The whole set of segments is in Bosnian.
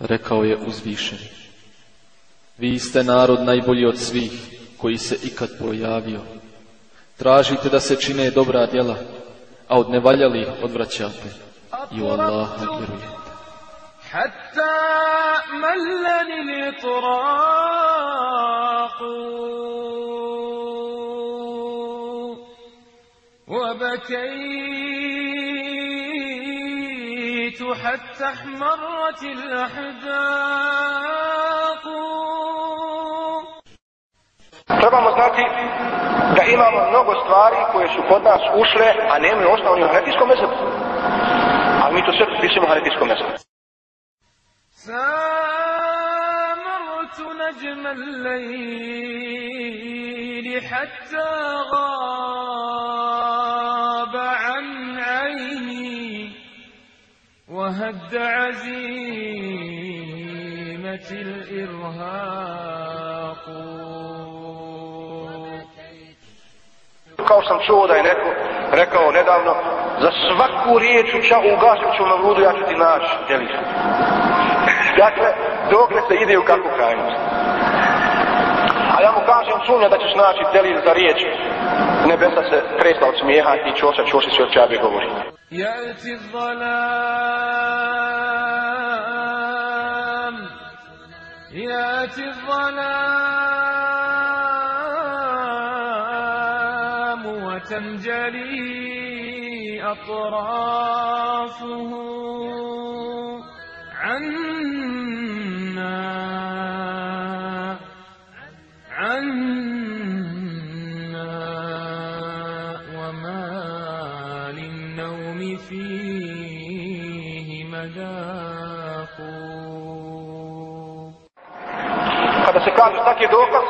Rekao je uzvišeni. Vi ste narod najbolji od svih koji se ikad pojavio. Tražite da se čine dobra djela, a od nevaljalih odvraćate i u Allaha vjerujete. حتى ملني الإطراق وبكيت حتى احمرت الأحداق Trebamo znati da imamo mnogo stvari koje su kod nas ušle, a nemaju osnovni u hanetijskom mesebu. Ali mi to sve pripisimo hanetijskom mesebu. سامرت نجم الليل حتى غاب وهد عزيمة الإرهاق Kao sam čuo da je neko rekao nedavno, za svaku riječ u ča ugasit ću na ludu, ja ću ti naći delić. dakle, dokle se ide u kakvu krajnost. A ja mu kažem sumnja da ćeš naći delil za riječ. Nebesa se tresla od smijeha i čoša čoši se od čabe govori. يأتي الظلام. يأتي الظلام وتنجلي أطرافه. kada se kaže tak je dokaz,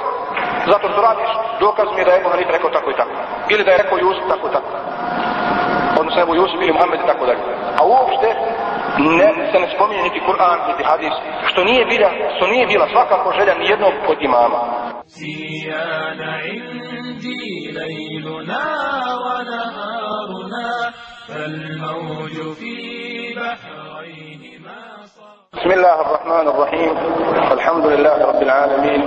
zato što radiš, dokaz mi je da je Muhammed rekao tako i tako. Ili da je rekao Jusuf tako i tako. Ono se nebo Jusuf ili Muhammed i tako dalje. A uopšte ne, se ne spominje niti Kur'an, niti Hadis, što nije bila, što nije bila svakako želja ni jednog od imama. Sijana indi lejluna wa naharuna, fal mauđu fi بسم الله الرحمن الرحيم الحمد لله رب العالمين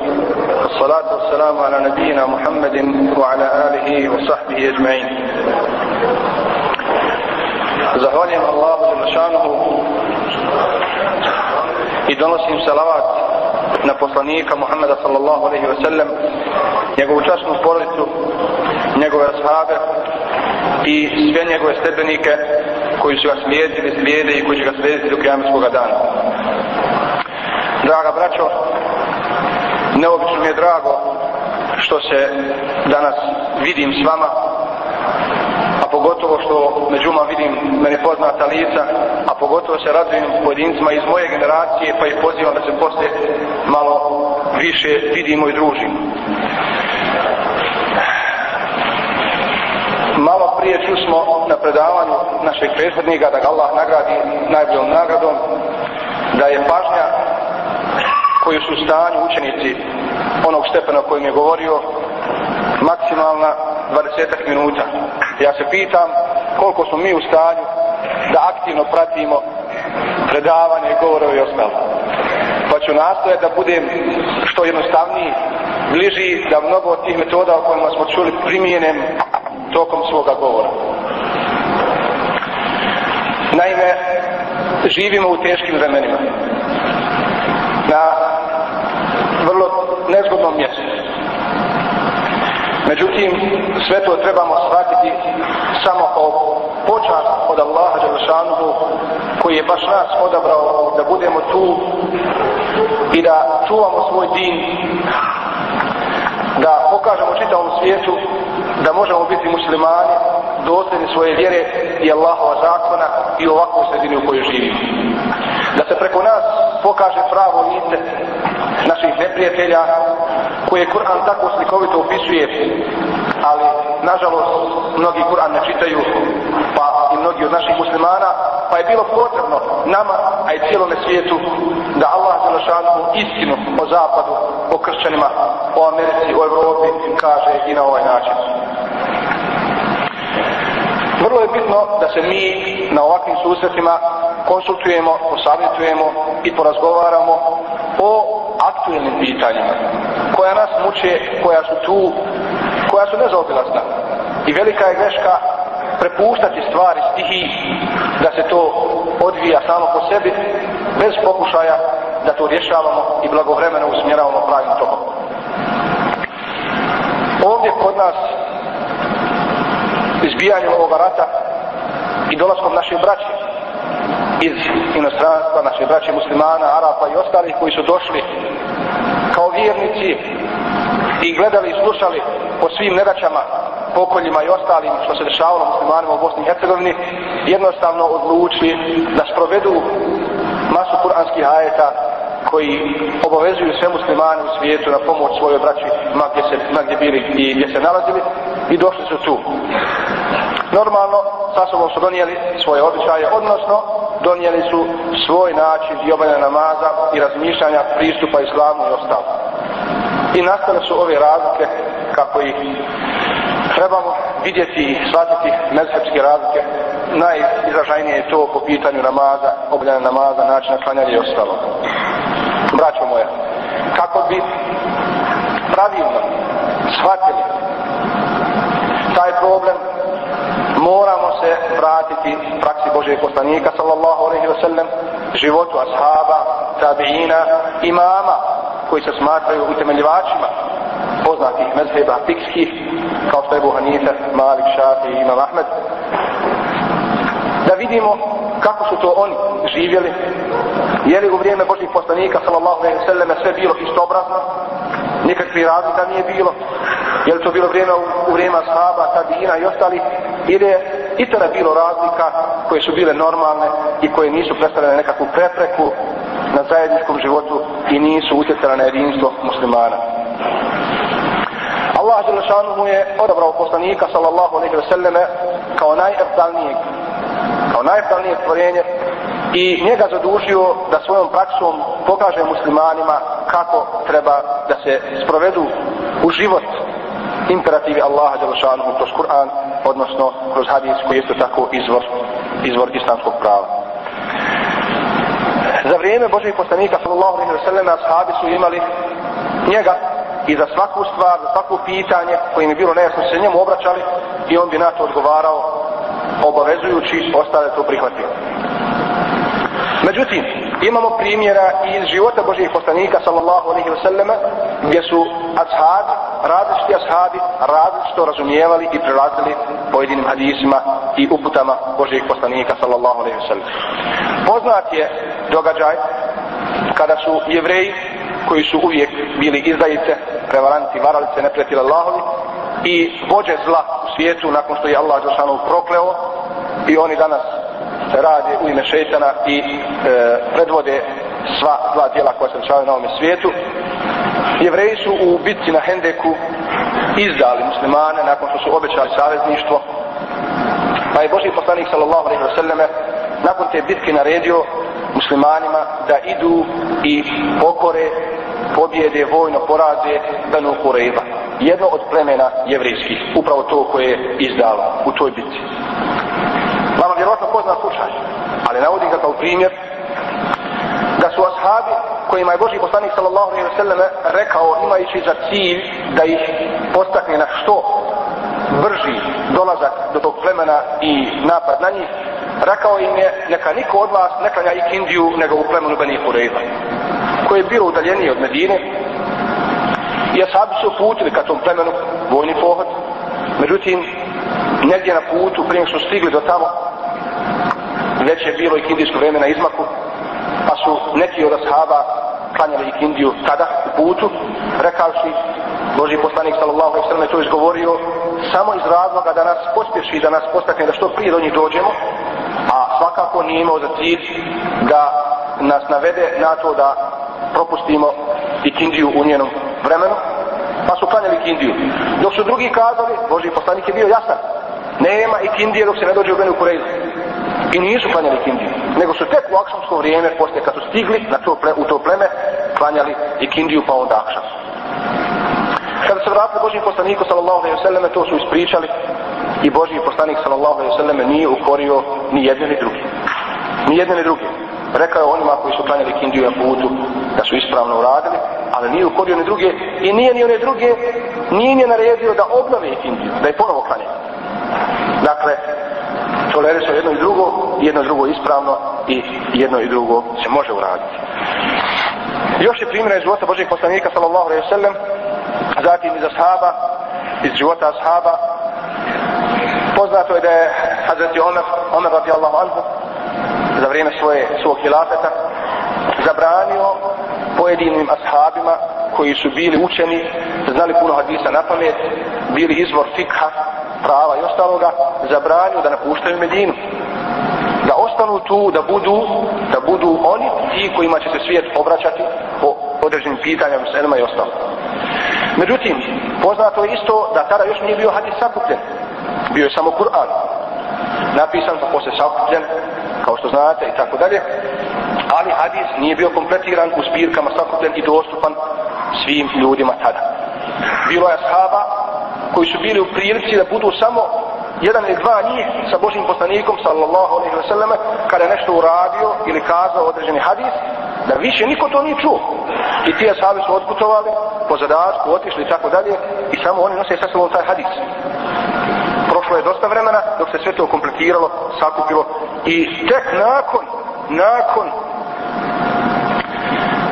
والصلاة والسلام على نبينا محمد وعلى آله وصحبه أجمعين Zahvaljujem Allahu Đelešanuhu i donosim salavat na poslanika Muhammeda sallallahu alaihi wa sallam, njegovu časnu porodicu, njegove ashabe i sve njegove stepenike koji su ga slijedili, slijede i koji će ga slijediti do kijametskog dana. Draga braćo, neobično mi je drago što se danas vidim s vama, a pogotovo što međuma vidim meni poznata lica, a pogotovo se radujem pojedincima iz moje generacije, pa ih pozivam da se poslije malo više vidimo i družimo. Malo prije čusmo na predavanju našeg prethodnika da ga Allah nagradi najboljom nagradom, da je pažnja koji su u stanju učenici onog stepena kojim je govorio maksimalna 20 minuta. Ja se pitam koliko smo mi u stanju da aktivno pratimo predavanje, govore i ostalo. Pa ću nastojati da budem što jednostavniji, bliži da mnogo od tih metoda o kojima smo čuli primijenem tokom svoga govora. Naime, živimo u teškim vremenima. Na vrlo nezgodnom mjestu. Međutim, sve to trebamo shvatiti samo kao počast od Allaha Đelešanuhu koji je baš nas odabrao da budemo tu i da čuvamo svoj din, da pokažemo čitavom svijetu da možemo biti muslimani, dosljedni svoje vjere i Allahova zakona i ovakvu sredinu u kojoj živimo. Da se preko nas pokaže pravo lice naših neprijatelja koje Kur'an tako slikovito opisuje, ali nažalost mnogi Kur'an ne čitaju, pa i mnogi od naših muslimana, pa je bilo potrebno nama, a i cijelome svijetu, da Allah Đelešanu istinu o zapadu, o kršćanima, o Americi, o Evropi kaže i na ovaj način. Vrlo je bitno da se mi na ovakvim susretima konsultujemo, posavjetujemo i porazgovaramo o aktuelnim pitanjima koja nas muče, koja su tu, koja su nezaobilazna. I velika je greška prepuštati stvari stihi da se to odvija samo po sebi bez pokušaja da to rješavamo i blagovremeno usmjeravamo pravim tokom. Ovdje kod nas izbijanjem ovoga rata i dolaskom naših braća iz inostranstva, naše braće muslimana, Arapa i ostalih koji su došli kao vjernici i gledali i slušali po svim nedaćama, pokoljima i ostalim što se dešavalo muslimanima u Bosni i Hercegovini, jednostavno odlučili da sprovedu masu kuranskih ajeta koji obavezuju sve muslimane u svijetu na pomoć svojoj braći ma gdje, se, ma gdje bili i gdje se nalazili i došli su tu. Normalno, sa sobom su donijeli svoje običaje, odnosno donijeli su svoj način i namaza i razmišljanja pristupa islamu i ostalo. I nastale su ove razlike kako ih trebamo vidjeti i shvatiti mezhebske razlike. Najizražajnije je to po pitanju namaza, obljanja namaza, načina klanjanja i ostalo. Braćo moja, kako bi pravilno shvatili taj problem, moramo se vratiti praksi Božeg poslanika sallallahu alaihi wa sallam, životu ashaba, tabiina, imama koji se smatraju utemeljivačima poznatih mezheba fikskih kao što je Ebu Hanife, Malik, Šafi i Imam Ahmed. Da vidimo kako su to oni živjeli je li u vrijeme Božih poslanika sallallahu alaihi sallam sve bilo istobrazno nikakvi razlika nije bilo je li to bilo vrijeme u, u vrijeme ashaba, tabina i ostali ili je i tada bilo razlika koje su bile normalne i koje nisu predstavljene nekakvu prepreku na zajedničkom životu i nisu utjecale na jedinstvo muslimana. Allah Đelešanu mu je odabrao poslanika sallallahu alaihi wa sallame kao najeftalnijeg kao najeftalnijeg stvorenje i njega zadužio da svojom praksom pokaže muslimanima kako treba da se sprovedu u život imperativi Allaha Đelešanu kroz Kur'an odnosno kroz hadis koji je isto tako izvor, izvor islamskog prava. Za vrijeme Božih poslanika sallallahu alaihi wa sallam ashabi su imali njega i za svaku stvar, za svako pitanje koje im je bilo nejasno se njemu obraćali i on bi na to odgovarao obavezujući ostale to prihvatio. Međutim, imamo primjera iz života Božih poslanika sallallahu alaihi wasallam gdje su ashabi, različiti ashabi različito razumijevali i prelazili pojedinim hadisima i uputama Božih poslanika sallallahu alaihi wasallam. Poznat je događaj kada su jevreji koji su uvijek bili izdajice, prevaranti, varalice, neprijatelji Allahovi i vođe zla u svijetu nakon što je Allah Đelšanu prokleo i oni danas rade u ime šeitana i e, predvode sva dva dijela koja se dešavaju na ovom svijetu. Jevreji su u bitci na Hendeku izdali muslimane nakon što su obećali savezništvo. Pa je Boži poslanik sallallahu alaihi wa sallame nakon te bitke naredio muslimanima da idu i pokore pobjede, vojno poraze Benu Kurejba. Jedno od plemena jevrijskih, upravo to koje je izdala u toj bitci vjerovatno poznat slučaj, ali navodim ga kao primjer da su ashabi kojima je Boži poslanik sallallahu alaihi wa sallam rekao imajući za cilj da ih postakne na što brži dolazak do tog plemena i napad na njih, rekao im je neka niko od vas ne klanja ik Indiju nego u plemenu Beni Hureyba koje je bilo udaljenije od Medine i ashabi su uputili ka tom plemenu vojni pohod. Međutim negdje na putu prije što stigli do tamo već je bilo i kindijsko vreme na izmaku pa su neki od ashaba klanjali i kindiju tada u putu rekavši Boži poslanik sallallahu alaihi sallam je to izgovorio samo iz razloga da nas pospješi da nas postakne da što prije do njih dođemo a svakako nije imao za cilj da nas navede na to da propustimo i kindiju u njenom vremenu pa su klanjali kindiju. Dok su drugi kazali Boži poslanik je bio jasan nema i kindije dok se ne dođe u Benu Kurejzu. i nisu klanjali kindiju nego su tek u akšamsko vrijeme poslije kad su stigli na to ple, u to pleme klanjali i kindiju pa onda akšam kada se vratili Božim poslaniku sallallahu alaihi vseleme, to su ispričali i Božji poslanik sallallahu alaihi vseleme nije ukorio ni jedne ni drugi Ni jedne ni druge. Rekao je onima koji su klanjali kindiju na putu da su ispravno uradili, ali nije ukorio ni druge i nije ni one druge, nije ni naredio da obnove kindiju, da je ponovo klanjaju. Dakle, tolerisao jedno i drugo, jedno i drugo ispravno i jedno i drugo se može uraditi. Još je primjera iz života Božih poslanika sallallahu alaihi sallam, zatim iz ashaba, iz života ashaba. Poznato je da je Hazreti Omer, Omer radijallahu anhu, za vrijeme svoje, svog hilafeta, zabranio pojedinim ashabima koji su bili učeni, znali puno hadisa na pamet, bili izvor fikha, prava i ostaloga, zabranio da napuštaju Medinu. Da ostanu tu, da budu, da budu oni ti kojima će se svijet obraćati po određenim pitanjama, selima i ostalo. Međutim, poznato je isto da tada još nije bio hadis sakupljen. Bio je samo Kur'an. Napisan pa posle sakupljen, kao što znate i tako dalje. Ali hadis nije bio kompletiran u spirkama sakupljen i dostupan svim ljudima tada. Bilo je ashaba koji su bili u prilici da budu samo jedan ili dva njih sa Božim poslanikom sallallahu alaihi wa sallam kada je nešto uradio ili kazao određeni hadis da više niko to nije čuo. I ti ashabi su otputovali po zadatku, otišli i tako dalje i samo oni nose sa sobom taj hadis. Prošlo je dosta vremena dok se sve to kompletiralo, sakupilo i tek nakon nakon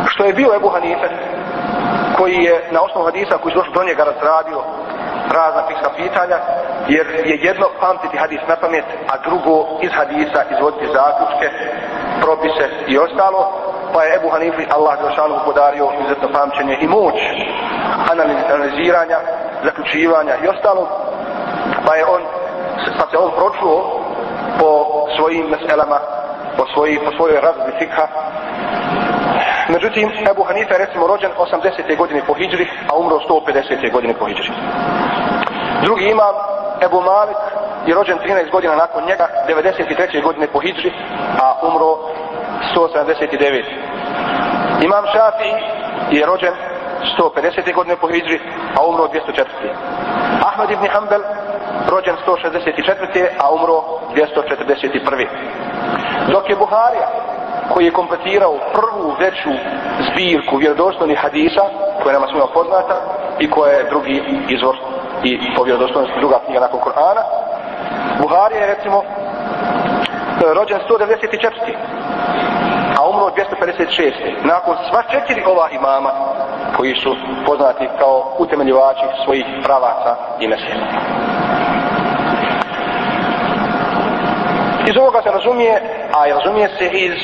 što je bio Ebu Hanife koji je na osnovu hadisa koji su došli do njega razradio razna fikska pitanja, jer je jedno pamtiti hadis na pamet, a drugo iz hadisa izvoditi zaključke, propise i ostalo, pa je Ebu Hanifi Allah Đelšanu podario izuzetno pamćenje i moć analiziranja, zaključivanja i ostalo, pa je on, pa se on pročuo po svojim meselama, po, svoji, po svojoj razli fikha, Međutim, Ebu Hanife je recimo rođen 80. godine po Hidžri, a umro 150. godine po Hidžri. Drugi imam, Ebu Malik, je rođen 13 godina nakon njega, 93. godine po Hidži, a umro 179. Imam Šafi je rođen 150. godine po Hidži, a umro 204. Ahmed ibn Hanbel, rođen 164. a umro 241. Dok je Buharija, koji je kompletirao prvu veću zbirku vjerodostojnih hadisa, koja je nama svima poznata i koja je drugi izvor i po vjerodostojnosti druga knjiga nakon Korana. Buhari je recimo rođen 194. a umro 256. Nakon sva četiri ova imama koji su poznati kao utemeljivači svojih pravaca i mesela. Iz ovoga se razumije, a razumije se iz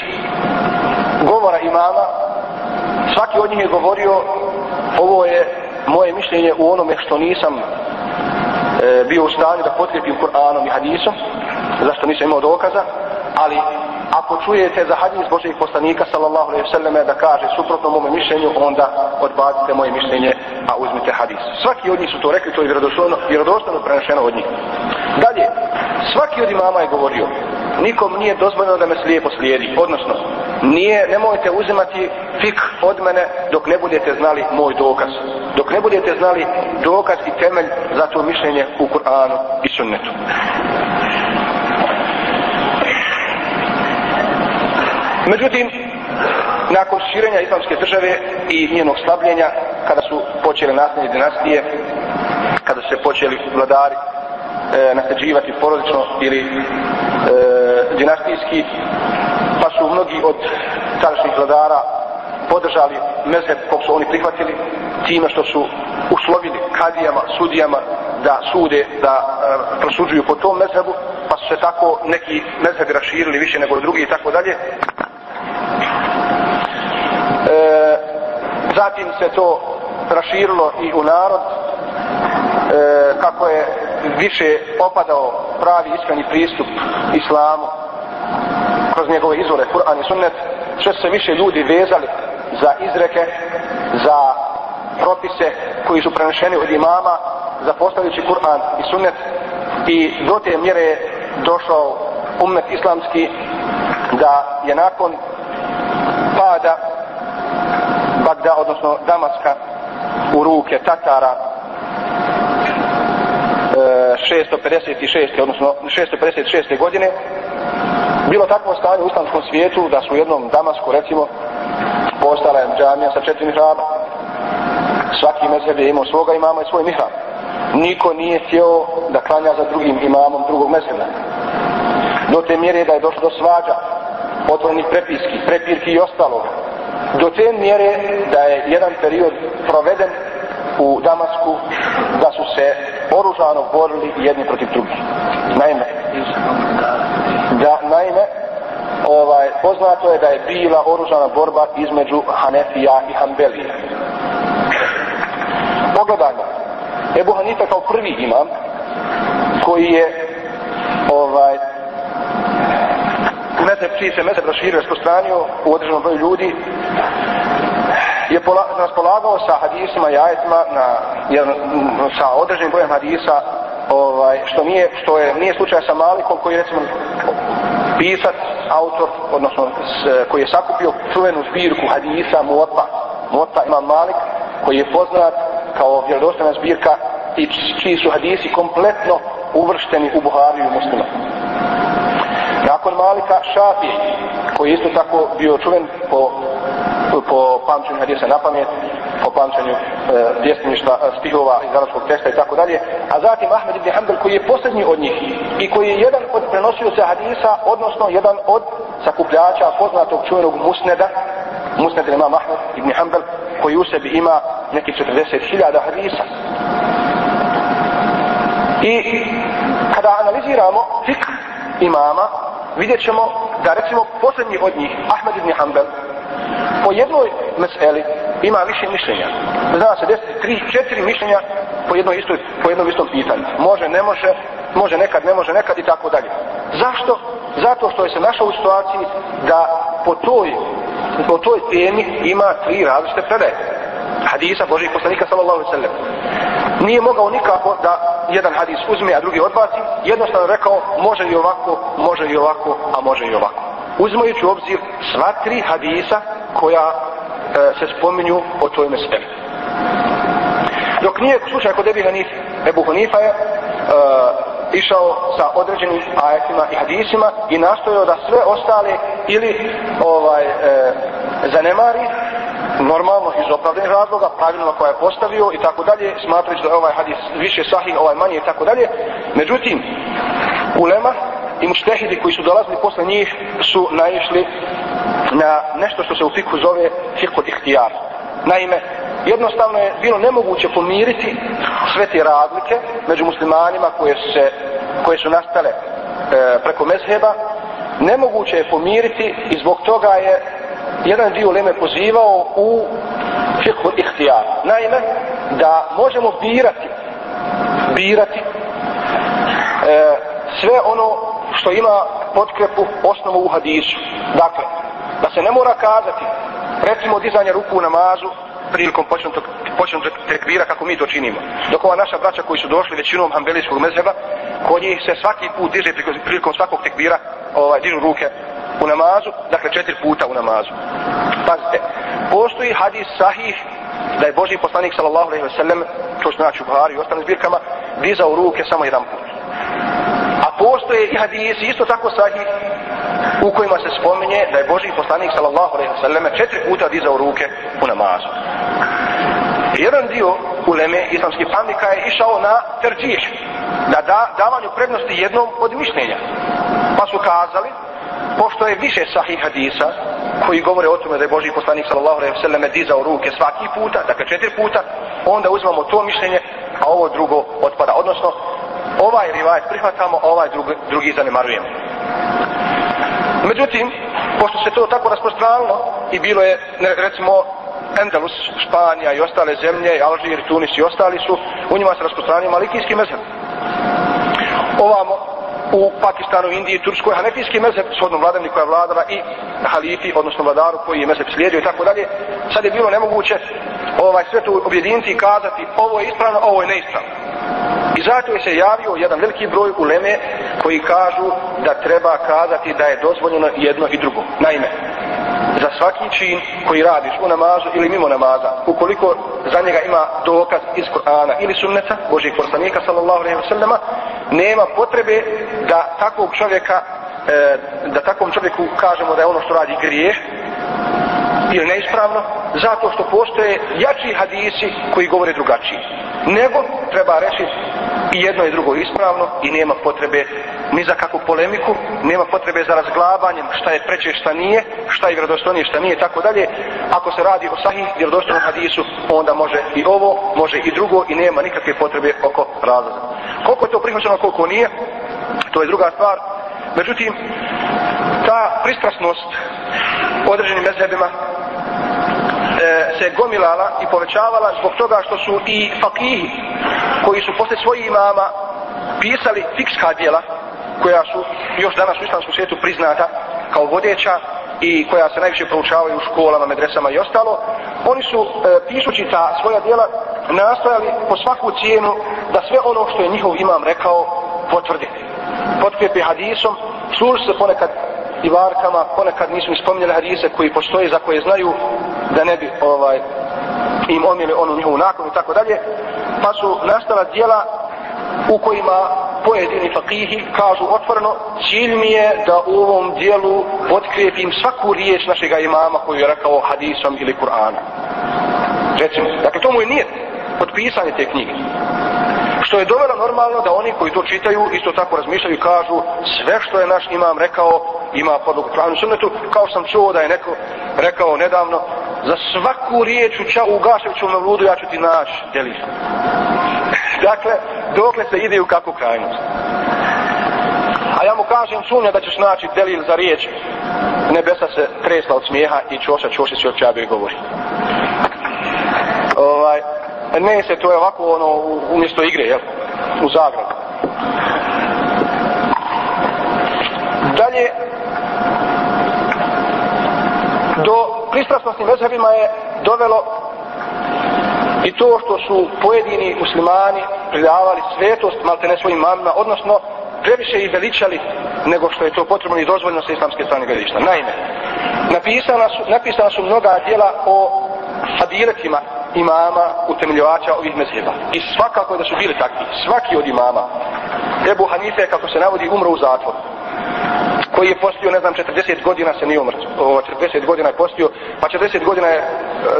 govora imama, svaki od njih je govorio, ovo je moje mišljenje u onome što nisam e, bio u stanju da potrijepim Kur'anom i hadisom, zašto nisam imao dokaza, ali ako čujete za hadis Božeg poslanika sallallahu alejhi ve selleme da kaže suprotno mome mišljenju, onda odbacite moje mišljenje, a uzmite hadis. Svaki od njih su to rekli, to je vjerodostojno, vjerodostojno prenešeno od njih. Dalje, svaki od imama je govorio, nikom nije dozvoljeno da me slijepo slijedi, odnosno, nije, nemojte uzimati fik od mene dok ne budete znali moj dokaz. Dok ne budete znali dokaz i temelj za to mišljenje u Kur'anu i sunnetu. Međutim, nakon širenja islamske države i njenog slabljenja, kada su počele nasljednje dinastije, kada su se počeli vladari e, nasljeđivati porodično ili e, dinastijski, su mnogi od tadašnjih vladara podržali mezheb kog su oni prihvatili time što su uslovili kadijama, sudijama da sude, da e, prosuđuju po tom mezhebu, pa su se tako neki mezhebi raširili više nego drugi i tako dalje. E, zatim se to raširilo i u narod e, kako je više opadao pravi iskreni pristup islamu kroz njegove izvore Kur'an i Sunnet sve se više ljudi vezali za izreke za propise koji su prenešeni od imama za postavljući Kur'an i Sunnet i do te mjere je došao umet islamski da je nakon pada Bagda, odnosno Damaska u ruke Tatara e, 656. odnosno 656. godine bilo takvo stanje u islamskom svijetu da su u jednom Damasku recimo postala je džamija sa četiri mihraba. Svaki mezheb je imao svoga imama i svoj mihrab. Niko nije htio da klanja za drugim imamom drugog mezheba. Do te mjere da je došlo do svađa, otvorenih prepiski, prepirki i ostalog. Do te mjere da je jedan period proveden u Damasku da su se oružano borili jedni protiv drugih. Naime, da, naime, ovaj, poznato je da je bila oružana borba između Hanefija i Hanbelija. Pogledajmo, Ebu Hanifa kao prvi imam, koji je ovaj, mezeb, čiji se mezeb raširio, rasprostranio u određenom broju ljudi, je pola, raspolagao sa hadisima i ajetima na, jer, sa određenim brojem hadisa ovaj, što nije, što je, nije slučaj sa Malikom koji recimo pisac, autor, odnosno s, koji je sakupio čuvenu zbirku hadisa Muotpa. Muotpa Imam Malik koji je poznat kao vjerodostojna zbirka i čiji su hadisi kompletno uvršteni u Buhariju muslima. Nakon Malika Šafi, koji je isto tako bio čuven po, po pamćenju hadisa na pamet, o pamćanju e, pjesništva, e, stihova iz arabskog teksta i tako dalje, a zatim Ahmed ibn Hanbel koji je posljednji od njih i koji je jedan od prenosioca hadisa, odnosno jedan od sakupljača poznatog čuvenog musneda, musned ima Ahmed ibn Hanbel, koji u sebi ima neki 40.000 hadisa. I kada analiziramo fikr imama, vidjet ćemo da recimo posljednji od njih, Ahmed ibn Hanbel, po jednoj meseli ima više mišljenja. Zna se desiti tri, četiri mišljenja po jednom, istoj, po jednom istom pitanju. Može, ne može, može nekad, ne može nekad i tako dalje. Zašto? Zato što je se našao u situaciji da po toj, po toj temi ima tri različite predaje. Hadisa Božih poslanika sallallahu alaihi sallam. Nije mogao nikako da jedan hadis uzme, a drugi odbaci. Jednostavno rekao, može i ovako, može i ovako, a može i ovako. Uzmajući u obzir sva tri hadisa koja E, se spominju o toj meseli. Dok nije slučaj kod Ebi Hanif, Ebu Hanifa je e, išao sa određenim ajetima i hadisima i nastojao da sve ostale ili ovaj e, zanemari normalno iz opravdanih razloga, pravilno koja je postavio i tako dalje, smatrajući da je ovaj hadis više sahih, ovaj manje i tako dalje. Međutim, ulema i muštehidi koji su dolazili posle njih su naišli na nešto što se u fiku zove fiku ihtijar. Naime, jednostavno je bilo nemoguće pomiriti sve te razlike među muslimanima koje, se, koje su nastale e, preko mezheba. Nemoguće je pomiriti i zbog toga je jedan dio leme pozivao u fiku ihtijar. Naime, da možemo birati birati e, sve ono što ima potkrepu osnovu u hadisu. Dakle, da se ne mora kazati, recimo dizanje ruku u namazu, prilikom počnu tekbira kako mi to činimo. Dok ova naša braća koji su došli većinom hambelijskog mezheba, kod njih se svaki put diže prilikom svakog tekbira, ovaj, dižu ruke u namazu, dakle četiri puta u namazu. Pazite, postoji hadis sahih da je Boži poslanik sallallahu alaihi ve sellem, to znači u Buhari i ostalim zbirkama, dizao ruke samo jedan put A postoje i hadisi isto tako sahih u kojima se spominje da je Boži poslanik sallallahu alejhi ve selleme četiri puta dizao ruke u namazu. Jedan dio uleme islamskih pamnika je išao na terđih, da da davanju prednosti jednom od mišljenja. Pa su kazali, pošto je više sahih hadisa koji govore o tome da je Boži poslanik sallallahu alejhi ve selleme dizao ruke svaki puta, dakle četiri puta, onda uzmamo to mišljenje, a ovo drugo otpada. Odnosno, ovaj rivajet prihvatamo, a ovaj drugi, drugi zanemarujemo. Međutim, pošto se to tako rasprostranilo i bilo je, recimo, Endelus, Španija i ostale zemlje, Alžir, Tunis i ostali su, u njima se rasprostranio malikijski mezheb. Ovamo, u Pakistanu, Indiji, Turskoj, hanefijski mezheb, shodno vladavni koja je vladala i halifi, odnosno vladaru koji je mezheb slijedio i tako dalje, sad je bilo nemoguće ovaj sve to objediniti i kazati ovo je ispravno, ovo je neispravno. I zato je se javio jedan veliki broj uleme koji kažu da treba kazati da je dozvoljeno jedno i drugo. Naime, za svaki čin koji radiš u namazu ili mimo namaza, ukoliko za njega ima dokaz iz Kur'ana ili sunneta, Božih poslanika sallallahu alaihi wa nema potrebe da takvog čovjeka e, da takvom čovjeku kažemo da je ono što radi grije ili neispravno, zato što postoje jači hadisi koji govore drugačije. Nego treba reći i jedno i drugo ispravno i nema potrebe ni za kakvu polemiku, nema potrebe za razglabanjem šta je preče, šta nije, šta je vjerodostojnije, šta nije, tako dalje. Ako se radi o sahih vjerodostojnom hadisu, onda može i ovo, može i drugo i nema nikakve potrebe oko razlaza. Koliko je to prihvaćeno, koliko nije, to je druga stvar. Međutim, ta pristrasnost određenim mezhebima e, se gomilala i povećavala zbog toga što su i fakihi koji su posle svojih imama pisali fikska djela koja su još danas u islamskom svijetu priznata kao vodeća i koja se najviše proučavaju u školama, medresama i ostalo, oni su e, pišući ta svoja djela nastojali po svaku cijenu da sve ono što je njihov imam rekao potvrdi. Potkrijepi hadisom, služi se ponekad i varkama, ponekad nisu ni spominjali hadise koji postoje za koje znaju da ne bi ovaj im omijeli onu njihovu nakon i tako dalje, pa su nastala dijela u kojima pojedini fakihi kažu otvoreno, cilj mi je da u ovom dijelu potkrijepim svaku riječ našeg imama koju je rekao hadisom ili Kur'ana. Recimo, dakle to mu je nije potpisanje te knjige. Što je dovelo normalno da oni koji to čitaju isto tako razmišljaju i kažu sve što je naš imam rekao ima podlogu pravnu sunnetu, kao sam čuo da je neko rekao nedavno za svaku riječ u, ča, u Gaševiću ja ću ti naš delis dakle, dokle se ide u kakvu krajnost. A ja mu kažem sumnja da ćeš naći delil za riječ. Nebesa se tresla od smijeha i čoša čoši se od čabe govori. Ovaj, ne se to je ovako ono umjesto igre, jel? U Zagrebu. Dalje, do pristrasnosti mezhebima je dovelo i to što su pojedini muslimani pridavali svetost malte ne svojim mamima, odnosno previše i veličali nego što je to potrebno i dozvoljno sa islamske strane gledišta. Naime, napisana su, napisana su mnoga dijela o fadiletima imama utemeljivača ovih mezheba. I svakako da su bili takvi. Svaki od imama. Ebu Hanife, kako se navodi, umro u zatvoru koji je postio, ne znam, 40 godina se nije umrt, 40 godina je postio, pa 40 godina je e,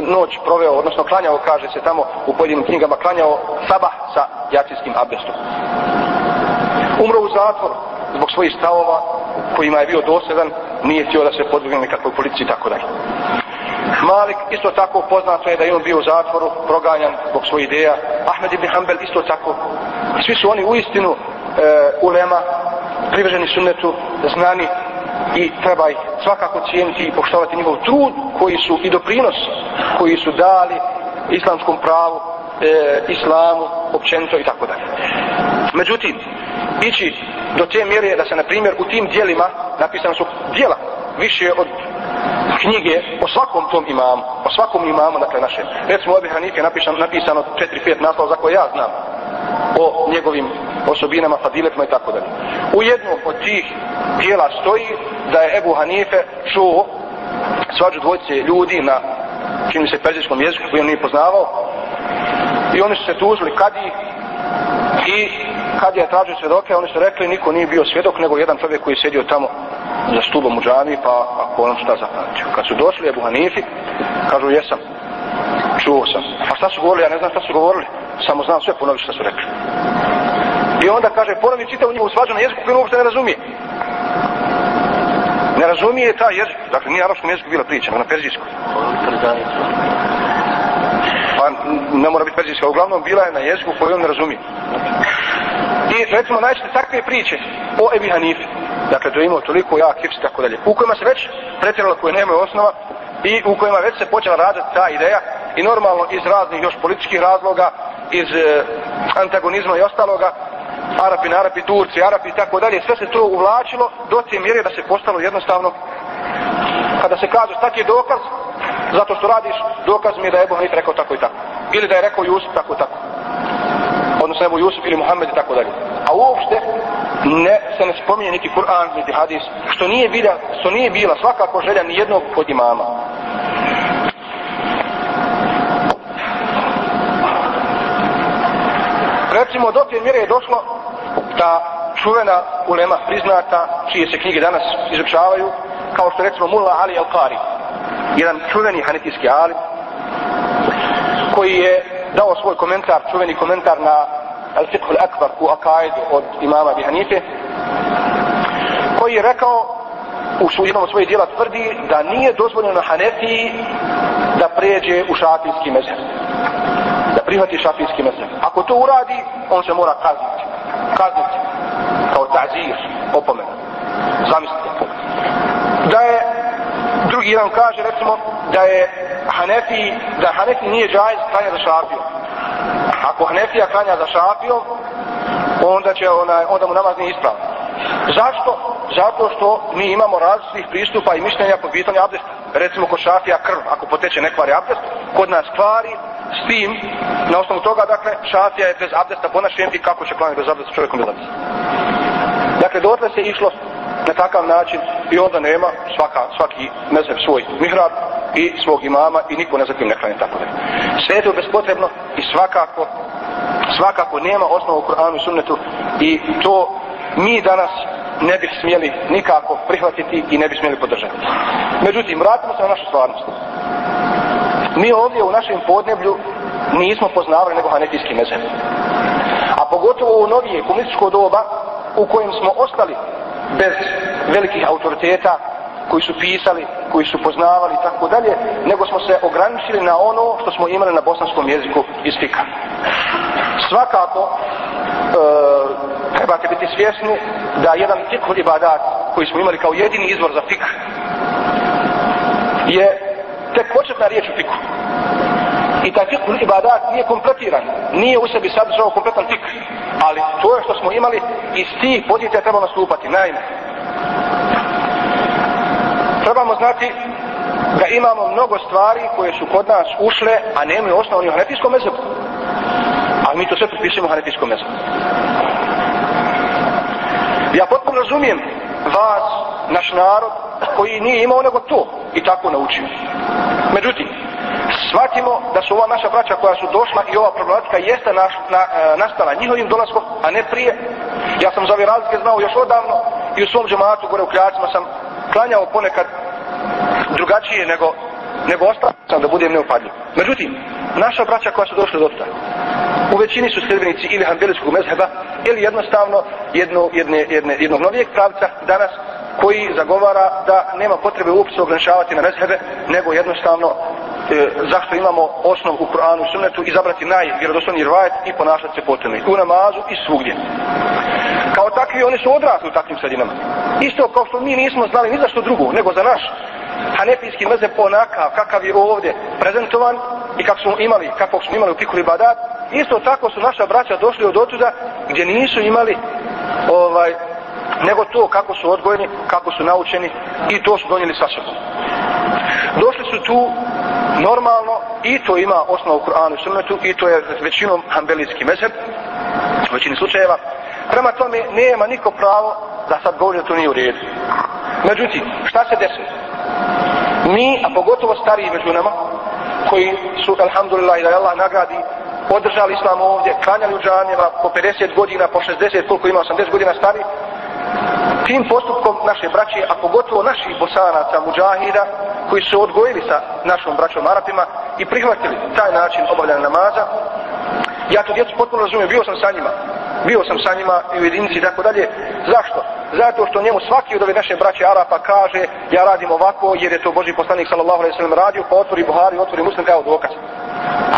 noć proveo, odnosno klanjao, kaže se tamo u pojedinim knjigama, klanjao sabah sa jacijskim abdestom. Umro u zatvor zbog svojih stavova, kojima je bio dosedan, nije htio da se podvrgne nekakvoj policiji i tako dalje. Malik isto tako poznato je da je on bio u zatvoru, proganjan zbog svojih ideja. Ahmed ibn Hanbel isto tako. Svi su oni u istinu e, ulema, privrženi sunnetu, znani i treba ih svakako cijeniti i poštovati njihov trud koji su i doprinos koji su dali islamskom pravu, e, islamu, općenito i tako dalje. Međutim, ići do te mjere da se, na primjer, u tim dijelima napisano su dijela više od knjige o svakom tom imamu, o svakom imamu, dakle naše. Recimo, Abi Hanife je napisano, napisano 4-5 naslova za koje ja znam o njegovim osobinama, fadiletima i tako dalje. U jednom od tih dijela stoji da je Ebu Hanife čuo svađu dvojice ljudi na čini se perzijskom jeziku koji on nije poznavao i oni su se tužili kadi i kad je tražio svjedoke, oni su rekli niko nije bio svjedok nego jedan čovjek koji je sjedio tamo za stubom u džami pa ako on šta zapamtio. Kad su došli Ebu Hanifi, kažu jesam, čuo sam. A šta su govorili, ja ne znam šta su govorili, samo znam sve ponovi što su rekli. I onda kaže, ponovi čita u njihovu svađu na jeziku koji uopšte ne razumije. Ne razumije ta jezik, dakle nije arapskom jeziku bila priča, na perzijskom. Pa ne mora biti perzijska, uglavnom bila je na jeziku koji on ne razumije. I recimo najčešće takve priče o Ebi Hanifi, dakle to je imao toliko jak hips i tako dalje, u kojima se već pretjerala koje nemaju osnova i u kojima već se počela raditi ta ideja i normalno iz raznih još političkih razloga, iz e, antagonizma i ostaloga, Arapi, Arapi, Turci, Arapi i tako dalje, sve se to uvlačilo do te mjere da se postalo jednostavno kada se kaže taki je dokaz zato što radiš, dokaz mi je da je Ebu Hanif rekao tako i tako. Ili da je rekao Jusuf tako i tako. Odnosno Ebu Jusuf ili Muhammed i tako dalje. A uopšte ne, se ne spominje niti Kur'an, niti hadis, što nije, bila, što nije bila svakako želja ni jednog od imama. Recimo, do te mjere je došlo da čuvena ulema priznata, čije se knjige danas izučavaju, kao što recimo Mulla Ali Al-Qari, jedan čuveni hanetijski alim, koji je dao svoj komentar, čuveni komentar na Al-Fiqh Al-Akbar u Akaidu od imama Bi Hanife, koji je rekao u jednom od svojih dijela tvrdi da nije dozvoljeno Hanefiji da pređe u šafijski mezheb. Da prihvati šafijski mezheb. Ako to uradi, on se mora kazniti. Kazniti. Kao tazir, opomena. Zamislite. Da je, drugi jedan kaže, recimo, da je Hanefi, da Hanefi nije džajz klanja za šafijom. Ako Hanefija klanja za šafijom, onda će onaj, onda mu namaz nije ispravan. Zašto? Zato što mi imamo različitih pristupa i mišljenja po pitanju abdesta. Recimo kod šafija krv, ako poteče ne kvari abdest, kod nas kvari, s tim, na osnovu toga, dakle, šafija je bez abdesta ponašen i kako će klanjati bez abdesta čovjekom bez abdesta. Dakle, dotle se išlo na takav način i onda nema svaka, svaki mezheb svoj mihrab i svog imama i niko ne zatim ne klanje tako da. Sve je to bespotrebno i svakako svakako nema osnovu u Kur'anu i sunnetu i to mi danas ne bi smjeli nikako prihvatiti i ne bi smjeli podržati. Međutim, vratimo se na našu stvarnost. Mi ovdje u našem podneblju nismo poznavali nego hanefijski mezem. A pogotovo u novije komunističko doba u kojem smo ostali bez velikih autoriteta koji su pisali, koji su poznavali i tako dalje, nego smo se ograničili na ono što smo imali na bosanskom jeziku iz fika. Svakako, e, trebate biti svjesni da jedan fikh ibadat koji smo imali kao jedini izvor za fikh je tek početna riječ u fikhu. I taj fikh ibadat nije kompletiran, nije u sebi sadržao kompletan fikh, ali to je što smo imali i tih pozicija treba nastupati. Naime, trebamo znati da imamo mnogo stvari koje su kod nas ušle, a nemaju osnovni u hanetijskom mezebu. Ali mi to sve pripisujemo hanetijskom mezebu. Ja potpuno razumijem vas, naš narod, koji nije imao nego to i tako naučio. Međutim, shvatimo da su ova naša braća koja su došla i ova problematika jeste naš, na, e, nastala njihovim dolaskom, a ne prije. Ja sam za ove razlike znao još odavno i u svom džematu gore u Kljacima sam klanjao ponekad drugačije nego, nego ostalo sam da budem neupadljiv. Međutim, naša braća koja su došla do tada, u većini su sredbenici ili hanbelijskog mezheba ili jednostavno jedno, jedne, jedne, jednog novijeg pravca danas koji zagovara da nema potrebe uopće ograničavati na mezhebe nego jednostavno e, zašto imamo osnov u Kur'anu i sunnetu izabrati najvjerodostojniji rvajet i ponašati se potrebno u namazu i svugdje. Kao takvi oni su odrasli u takvim sredinama. Isto kao što mi nismo znali ni za što drugo, nego za naš hanefijski mezeb onakav kakav je ovdje prezentovan i kako smo imali, kakvog smo imali u Pikuli Badat, isto tako su naša braća došli od otuda gdje nisu imali ovaj nego to kako su odgojeni, kako su naučeni i to su donijeli sa sobom. Došli su tu normalno i to ima osnovu Kur'anu i Sunnetu i to je većinom hambelijski mezheb u većini slučajeva. Prema tome nema niko pravo da sad govori da to nije u redu. Međutim, šta se desilo? Mi, a pogotovo stariji među nama, koji su, alhamdulillah, da je Allah nagradi, održali islam ovdje, klanjali u džanjeva po 50 godina, po 60, koliko ima 80 godina stari, tim postupkom naše braće, a pogotovo naših bosanaca, muđahida, koji su odgojili sa našom braćom Arapima i prihvatili taj način obavljanja namaza, ja to djecu potpuno razumijem, bio sam sa njima, bio sam sa njima i u jedinici i tako dalje. Zašto? Zato što njemu svaki od ove naše braće Arapa kaže ja radim ovako jer je to Boži poslanik sallallahu alaihi sallam radio pa otvori Buhari, otvori Muslim, evo dokaz.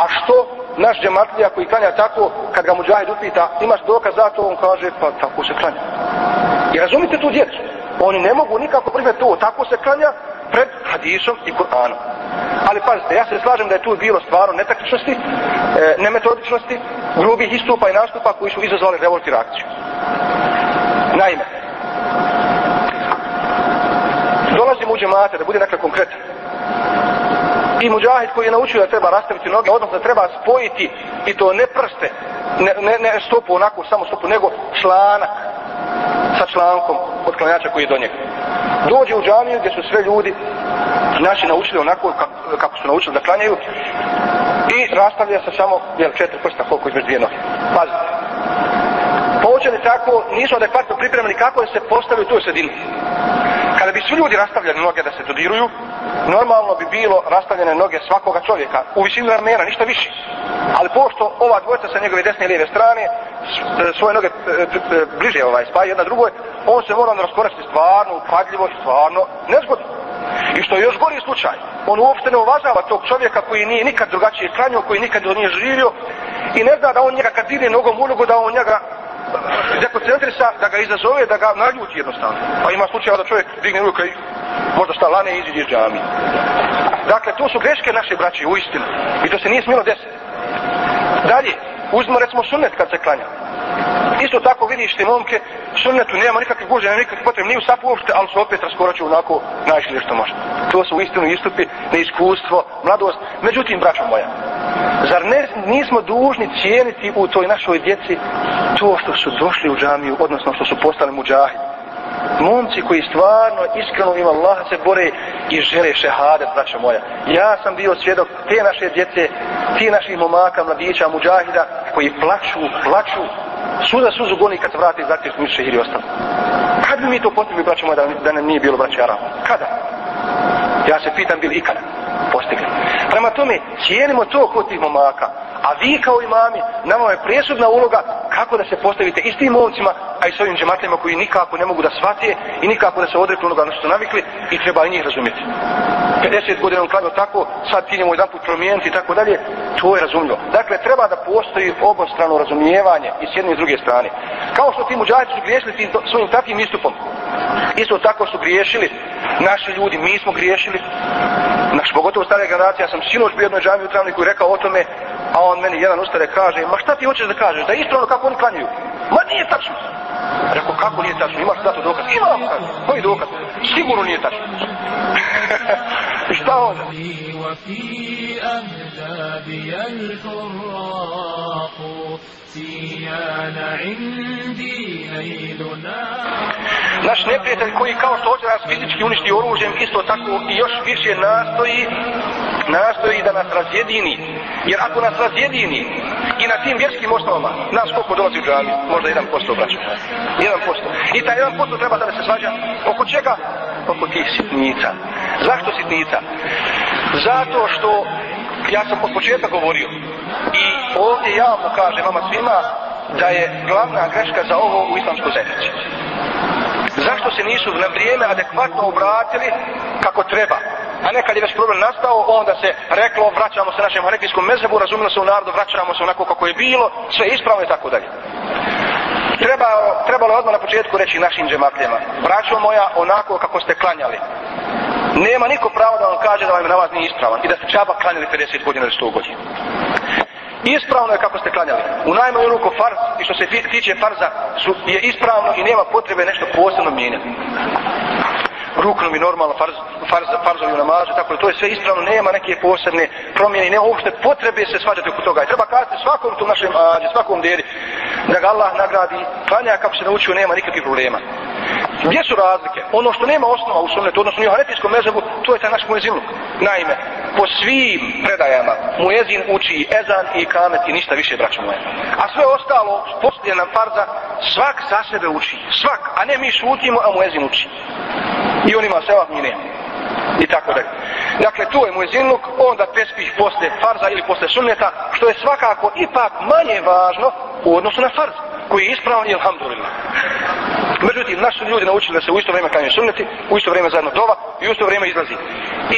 A što naš džematlija koji klanja tako, kad ga muđahid upita, imaš dokaz za to, on kaže, pa tako se klanja. I razumite tu djecu. Oni ne mogu nikako prihvatiti to, tako se klanja pred hadisom i Kur'anom. Ali pazite, ja se slažem da je tu bilo stvarno netaktičnosti, e, nemetodičnosti, grubih istupa i nastupa koji su izazvali revolt i reakciju. Naime, dolazim u džemate, da bude dakle konkretan. I muđahid koji je naučio da treba rastaviti noge, odnosno da treba spojiti i to ne prste, ne, ne, ne stopu onako, samo stopu, nego članak sa člankom od klanjača koji je do njega. Dođe u džamiju gdje su sve ljudi naši naučili onako kako su naučili da klanjaju i rastavlja se samo jel, četiri prsta koliko između dvije noge. Pazite. počeli tako, nisu adekvatno pripremljeni kako je se postavio u toj sredini. Kada bi svi ljudi rastavljali noge da se dodiruju, normalno bi bilo rastavljene noge svakoga čovjeka u visinu ramena, ništa više. Ali pošto ova dvojica sa njegove desne i lijeve strane e, svoje noge e, e, bliže ovaj spaju jedna drugoj, on se mora raskoristiti stvarno upadljivo i stvarno nezgodno. I što je još gori slučaj, on uopšte ne uvažava tog čovjeka koji nije nikad drugačije klanio, koji nikad nije živio i ne zna da on njega kad dine nogom u nogu, da on njega dekoncentrisa, da ga izazove, da ga naljuti jednostavno. Pa ima slučaj da čovjek digne ruka i možda šta lane i iziđe iz džami. Dakle, to su greške naše braće, u istinu. I to se nije smjelo desiti. Dalje, Uzmo recimo sunnet kad se klanja. Isto tako vidiš te momke, sunnetu nema nikakve guže, nema nikakve potrebe, nije u sapu uopšte, ali su opet raskoraču onako najšlije što može. To su u istinu istupi, neiskustvo, mladost. Međutim, braćo moja, zar ne, nismo dužni cijeniti u toj našoj djeci to što su došli u džamiju, odnosno što su postali muđahidi? Momci koji stvarno iskreno ima Allaha se bore i žele šehadet, braćo moja. Ja sam bio svjedok te naše djece, ti naših momaka, mladića, muđahida, koji plaću, plaću, suza suzu goni kad se vrati iz zatim smišu ili ostalo. Kad bi mi to potrebi, braćo moja, da, da nam nije bilo braća Aram? Kada? Ja se pitam, bil ikada postigli. Prema tome, cijenimo to kod tih momaka, a vi kao imami, nama je presudna uloga kako da se postavite istim momcima, a i s ovim džematima koji nikako ne mogu da shvatije i nikako da se odreknu onoga na što su navikli i treba i njih razumjeti. 50 godina on kladno tako, sad ti njemu jedan put promijeniti i tako dalje, to je razumljivo. Dakle, treba da postoji obostrano razumijevanje i s jedne i s druge strane. Kao što ti muđajici su griješili tim svojim takvim istupom, isto tako su griješili naši ljudi, mi smo griješili, naš, pogotovo stare generacije, ja sam sinoć bio jednoj džami u Travniku i rekao o tome, a on meni jedan ustare kaže, ma šta ti hoćeš da kažeš, da je ono kako oni klanjuju? Ma nije tačno. Rekao, kako nije tačno? Imaš zato dokaz? Imam, kaže. Koji dokaz? Sigurno nije tačno. šta ovo? Naš neprijatelj koji kao što hoće nas fizički uništi oružjem, isto tako i još više nastoji, nastoji da nas razjedini. Jer ako nas razjedini, i na tim vjerskim osnovama, nas koliko dolazi u džami? Možda 1% braću. 1%. I taj 1% treba da se svađa. Oko čega? Oko tih sitnica. Zašto sitnica? Zato što ja sam od početka govorio i ovdje javno kažem vama svima da je glavna greška za ovo u islamskoj zajednici. Zašto se nisu na vrijeme adekvatno obratili kako treba? A nekad je već problem nastao, onda se reklo, vraćamo se našem hanefijskom mezebu, razumilo se u narodu, vraćamo se onako kako je bilo, sve ispravno i tako dalje. Treba, trebalo je odmah na početku reći našim džematljama, braćo moja, onako kako ste klanjali. Nema niko pravo da vam kaže da vam namaz nije ispravan i da ste čaba klanjali 50 godina ili 100 godina. Ispravno je kako ste klanjali. U najmanju ruku farz i što se tiče farza su, je ispravno i nema potrebe nešto posebno mijenjati. Ruknu mi normalno farz, farz, farzovi u namazu, tako da to je sve ispravno, nema neke posebne promjene, nema uopšte potrebe se svađati oko toga. I treba kazati svakom tu našem ađe, svakom djeri, da ga Allah nagradi, klanja kako se naučio, nema nikakvih problema. Gdje su razlike? Ono što nema osnova u sunnetu, odnosno u hanetijskom mezabu, to je taj naš muezinluk. Naime, po svim predajama muezin uči ezan i kamet i ništa više, braćo moje. A sve ostalo, poslije nam farza, svak za sebe uči. Svak, a ne mi šutimo, a muezin uči. I on ima sevap, mi nema. I tako da. Dakle, to je muezinluk, onda tespih posle farza ili posle sunneta, što je svakako ipak manje važno u odnosu na farz, koji je ispravan i alhamdulillah. Međutim, naši ljudi naučili da se u isto vrijeme klanjaju sunneti, u isto vrijeme zajedno dova i u isto vrijeme izlazi.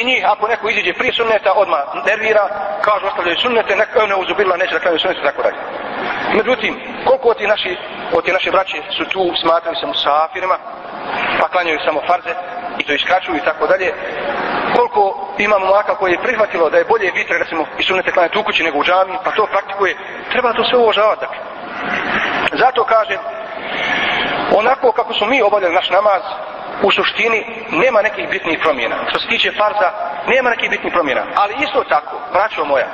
I njih, ako neko iziđe prije sunneta, odmah nervira, kažu ostavljaju sunnete, neko e, ne uzubila, neće da klanjaju sunnete, tako dalje. Međutim, koliko od ti naši, od ti naše braće su tu smatrali se musafirima, pa klanjaju samo farze i to iskaču i tako dalje, koliko imamo maka koji je prihvatilo da je bolje vitre, recimo, i sunete klanjati u kući nego u džami, pa to praktikuje, treba to sve uvažavati. Dakle. Zato kažem, onako kako smo mi obavljali naš namaz, u suštini nema nekih bitnih promjena. Što se tiče farza, nema nekih bitnih promjena. Ali isto tako, braćo moja,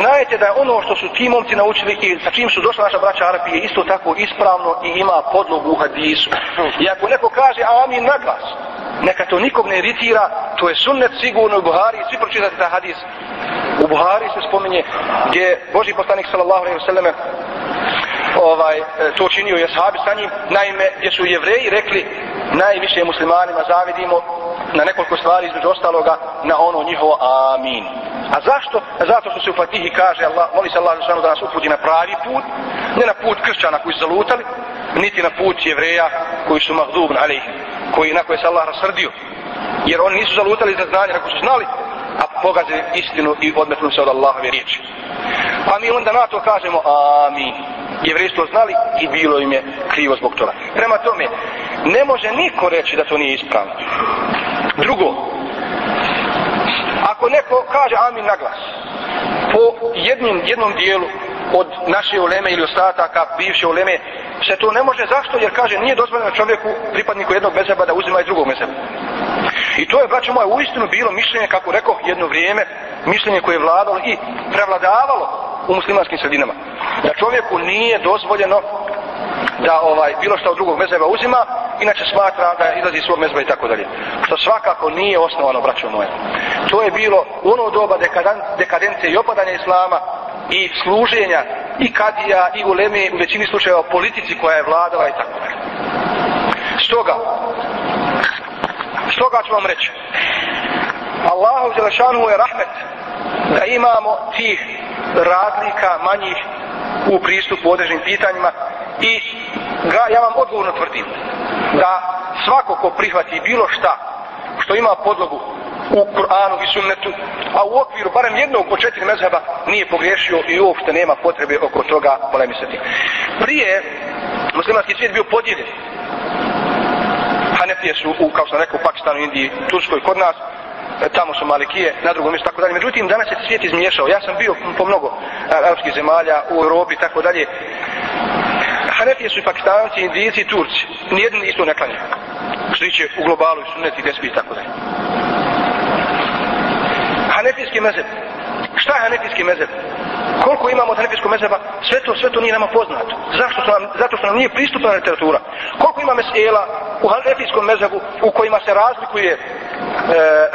znajete da je ono što su ti momci naučili i sa čim su došla naša braća Arapije isto tako ispravno i ima podlogu u hadisu. I ako neko kaže amin na glas, neka to nikog ne iritira, to je sunnet sigurno u Buhari, svi pročitati ta hadis. U Buhari se spominje gdje Boži poslanik sallallahu alejhi ve ovaj, e, to činio je sahabi sa njim, naime, gdje su jevreji rekli, najviše muslimanima zavidimo na nekoliko stvari između ostaloga na ono njihovo amin. A zašto? Zato što se u Fatihi kaže Allah, moli se Allah da nas uputi na pravi put, ne na put kršćana koji su zalutali, niti na put jevreja koji su mahdubn alih, koji na koje se Allah rasrdio. Jer oni nisu zalutali za znanje, ako su znali, a pogaze istinu i odmetnu se od Allahove riječi. Pa mi onda na to kažemo amin. Jevreji to znali i bilo im je krivo zbog toga. Prema tome, ne može niko reći da to nije ispravno. Drugo, ako neko kaže amin na glas, po jednim, jednom dijelu od naše uleme ili ostataka bivše uleme, se to ne može zašto? Jer kaže nije dozvoljeno čovjeku pripadniku jednog mezeba da uzima i drugog mezeba i to je braćo moje uistinu bilo mišljenje kako rekao jedno vrijeme mišljenje koje je vladalo i prevladavalo u muslimanskim sredinama. Da čovjeku nije dozvoljeno da ovaj bilo što od drugog mezeba uzima inače smatra da izlazi iz svog mezheba i tako dalje. Što svakako nije osnovano braćo moje. To je bilo ono doba dekadence i opadanja islama i služenja i kadija i uleme u većini slučajeva politici koja je vladala i tako dalje. Stoga, stoga ću vam reći, Allahu Đelešanu je rahmet da imamo tih razlika manjih u pristupu određenim pitanjima i ga, ja vam odgovorno tvrdim da svako ko prihvati bilo šta što ima podlogu u Kur'anu i sunnetu, a u okviru barem jednog od četiri mezheba nije pogriješio i uopšte nema potrebe oko toga polemisati. Prije muslimanski svijet bio podijeljen. Hanefije su, u, kao sam rekao, u Pakistanu, Indiji, Turskoj, kod nas, e, tamo su Malikije, na drugom mjestu, tako dalje. Međutim, danas je svijet izmiješao. Ja sam bio po mnogo e, arapskih zemalja, u Europi, tako dalje. Hanefije su i Pakistanci, Indijci i Turci. Nijedni isto ne klanjaju. Što u globalu i sunneti, desbi i tako dalje. Hanefijski mezeb. Šta je Hanefijski mezeb? Koliko imamo od Hanefijskog mezheba, Sve to, sve to nije nama poznato. Zašto su nam, zato što nam nije pristupna literatura. Koliko ima mesela u Hanefijskom mezhebu u kojima se razlikuje e,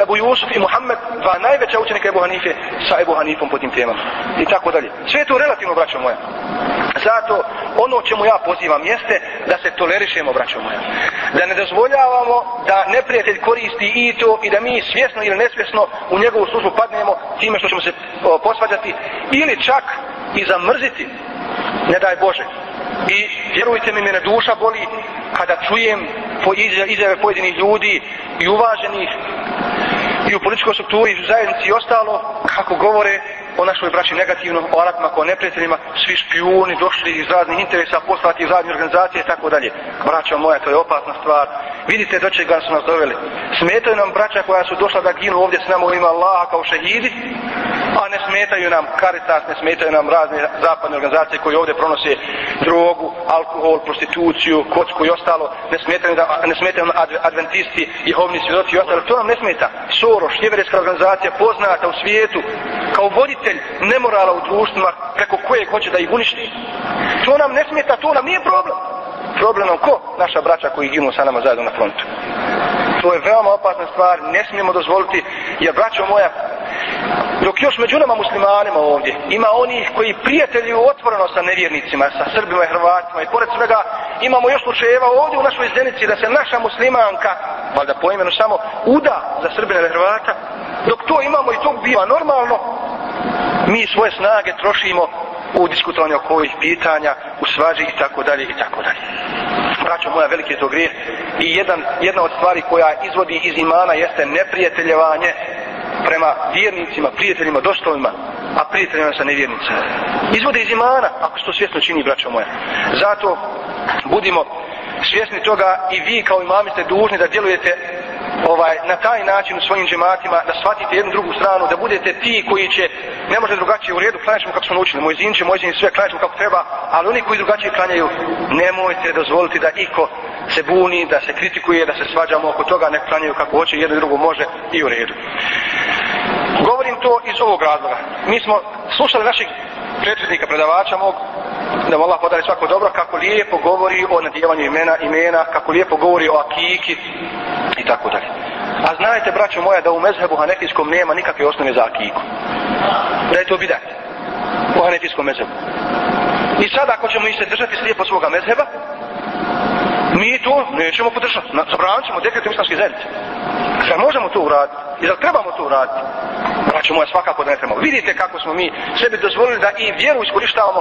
Ebu Jusuf i Muhammed, dva najveća učenika Ebu Hanife, sa Ebu Hanifom po tim temama. I tako dalje. Sve to relativno, braćo moja. Zato ono čemu ja pozivam jeste da se tolerišemo, braćo moja. Da ne dozvoljavamo da neprijatelj koristi i to i da mi svjesno ili nesvjesno u njegovu službu padnemo time što ćemo se posvađati ili čak i zamrziti, ne daj Bože. I vjerujte mi, mene duša boli kada čujem po izjave pojedinih ljudi i uvaženih i u političkoj strukturi i u zajednici i ostalo kako govore o našoj braći negativno, o Arapima kao neprijateljima, svi špijuni došli iz raznih interesa, poslati iz raznih organizacije i tako dalje. Braćo moja, to je opasna stvar. Vidite do čega su nas doveli. Smetaju nam braća koja su došla da ginu ovdje s nama u ima Allaha kao šehidi, a ne smetaju nam Caritas, ne smetaju nam razne zapadne organizacije koje ovdje pronose drogu, alkohol, prostituciju, kocku i ostalo. Ne smetaju, da, ne smetaju nam adventisti, jehovni svjedoci i ostalo. To nam ne smeta. Soros, jeverijska organizacija poznata u svijetu kao voditelj nemorala u društvima preko koje hoće da ih uništi. To nam ne smeta, to nam nije problem. Problem nam ko? Naša braća koji ginu sa nama zajedno na frontu. To je veoma opasna stvar, ne smijemo dozvoliti, jer braćo moja, dok još među nama muslimanima ovdje, ima onih koji prijatelju otvoreno sa nevjernicima, sa Srbima i Hrvatima i pored svega, imamo još slučajeva ovdje u našoj zenici da se naša muslimanka, valjda po imenu samo, uda za Srbina i Hrvata, dok to imamo i to biva normalno, mi svoje snage trošimo u diskutovanju oko ovih pitanja, u svađi i tako dalje i tako dalje. Braćo moja, veliki je to grijeh. I jedan, jedna od stvari koja izvodi iz imana jeste neprijateljevanje prema vjernicima, prijateljima, dostojima, a prijateljima sa nevjernicima. Izvode iz imana, ako se to svjesno čini, braćo moja. Zato budimo svjesni toga i vi kao imami ste dužni da djelujete ovaj na taj način u svojim džematima da shvatite jednu drugu stranu da budete ti koji će ne može drugačije u redu klanjamo kako smo naučili moj zinče moj zin sve klanjamo kako treba ali oni koji drugačije klanjaju nemojte dozvoliti da iko se buni da se kritikuje da se svađamo oko toga nek klanjaju kako hoće jedno i drugo može i u redu. Govorim to iz ovog razloga. Mi smo slušali naših predsjednika predavača mog da Allah podari svako dobro, kako lijepo govori o nadijevanju imena, imena, kako lijepo govori o akiki i tako dalje. A znajte, braćo moja, da u mezhebu hanefijskom nema nikakve osnove za akiku. Da je to bidat u hanefijskom mezhebu. I sada ako ćemo i se držati slijepo svoga mezheba, mi to nećemo podržati. Zabranit ćemo dekretom islamske zajednice. Zar možemo to uraditi? I zar trebamo to uraditi? Braćo moja, svakako da ne trebamo. Vidite kako smo mi sebi dozvolili da i vjeru iskorištavamo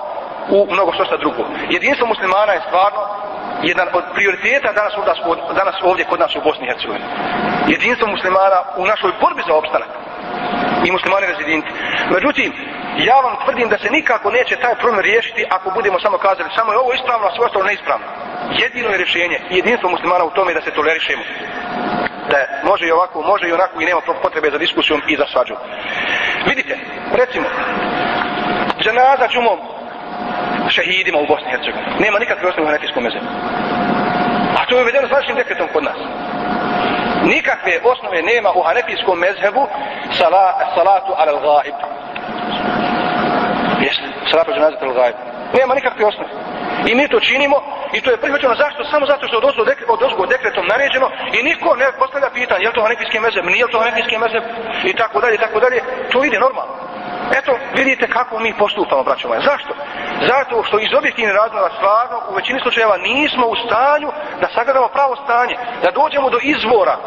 u mnogo što šta drugo. Jedinstvo muslimana je stvarno jedan od prioriteta danas, ovdje, danas ovdje kod nas u Bosni i Hercegovini. Jedinstvo muslimana u našoj borbi za opstanak i muslimani rezidenti. Međutim, ja vam tvrdim da se nikako neće taj problem riješiti ako budemo samo kazali samo je ovo ispravno, a sve ostalo neispravno. Jedino je rješenje i jedinstvo muslimana u tome da se tolerišemo. Da može i ovako, može i onako i nema potrebe za diskusijom i za svađu. Vidite, recimo, dženaza džumom šehidima u Bosni i Hercegovini. Nema nikakve osnovu u hanefijskom mezebu. A to je uvedeno zvaničnim dekretom kod nas. Nikakve osnove nema u hanefijskom mezhebu sala, salatu al gaib. Jeste, salatu dženazat al gaib. Nema nikakve osnove. I mi to činimo i to je prihvaćeno zašto? Samo zato što je od, dekre, od ozgo dekretom naređeno i niko ne postavlja pitanje je li to hanefijski mezheb, nije li to hanefijski mezheb i tako dalje, i tako dalje. To ide normalno. Eto, vidite kako mi postupamo, braćo moje. Zašto? Zato što iz objektivnih razloga stvarno u većini slučajeva nismo u stanju da sagledamo pravo stanje, da dođemo do izvora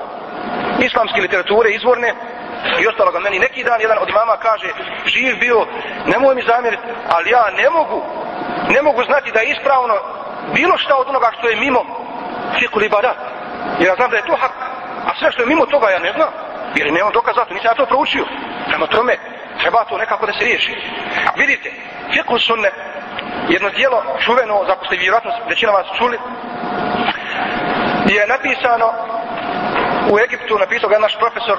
islamske literature, izvorne, i ostalo ga meni neki dan jedan od imama kaže živ bio, nemoj mi zamjeriti ali ja ne mogu ne mogu znati da je ispravno bilo šta od onoga što je mimo fikul ibadat jer ja znam da je to hak a sve što je mimo toga ja ne znam jer nemam dokaz za to, nisam ja to proučio prema tome treba to nekako da se riješi. Vidite, fiqh sunne jedno dijelo čuveno za ste vjerojatno većina vas čuli je napisano u Egiptu napisao ga naš profesor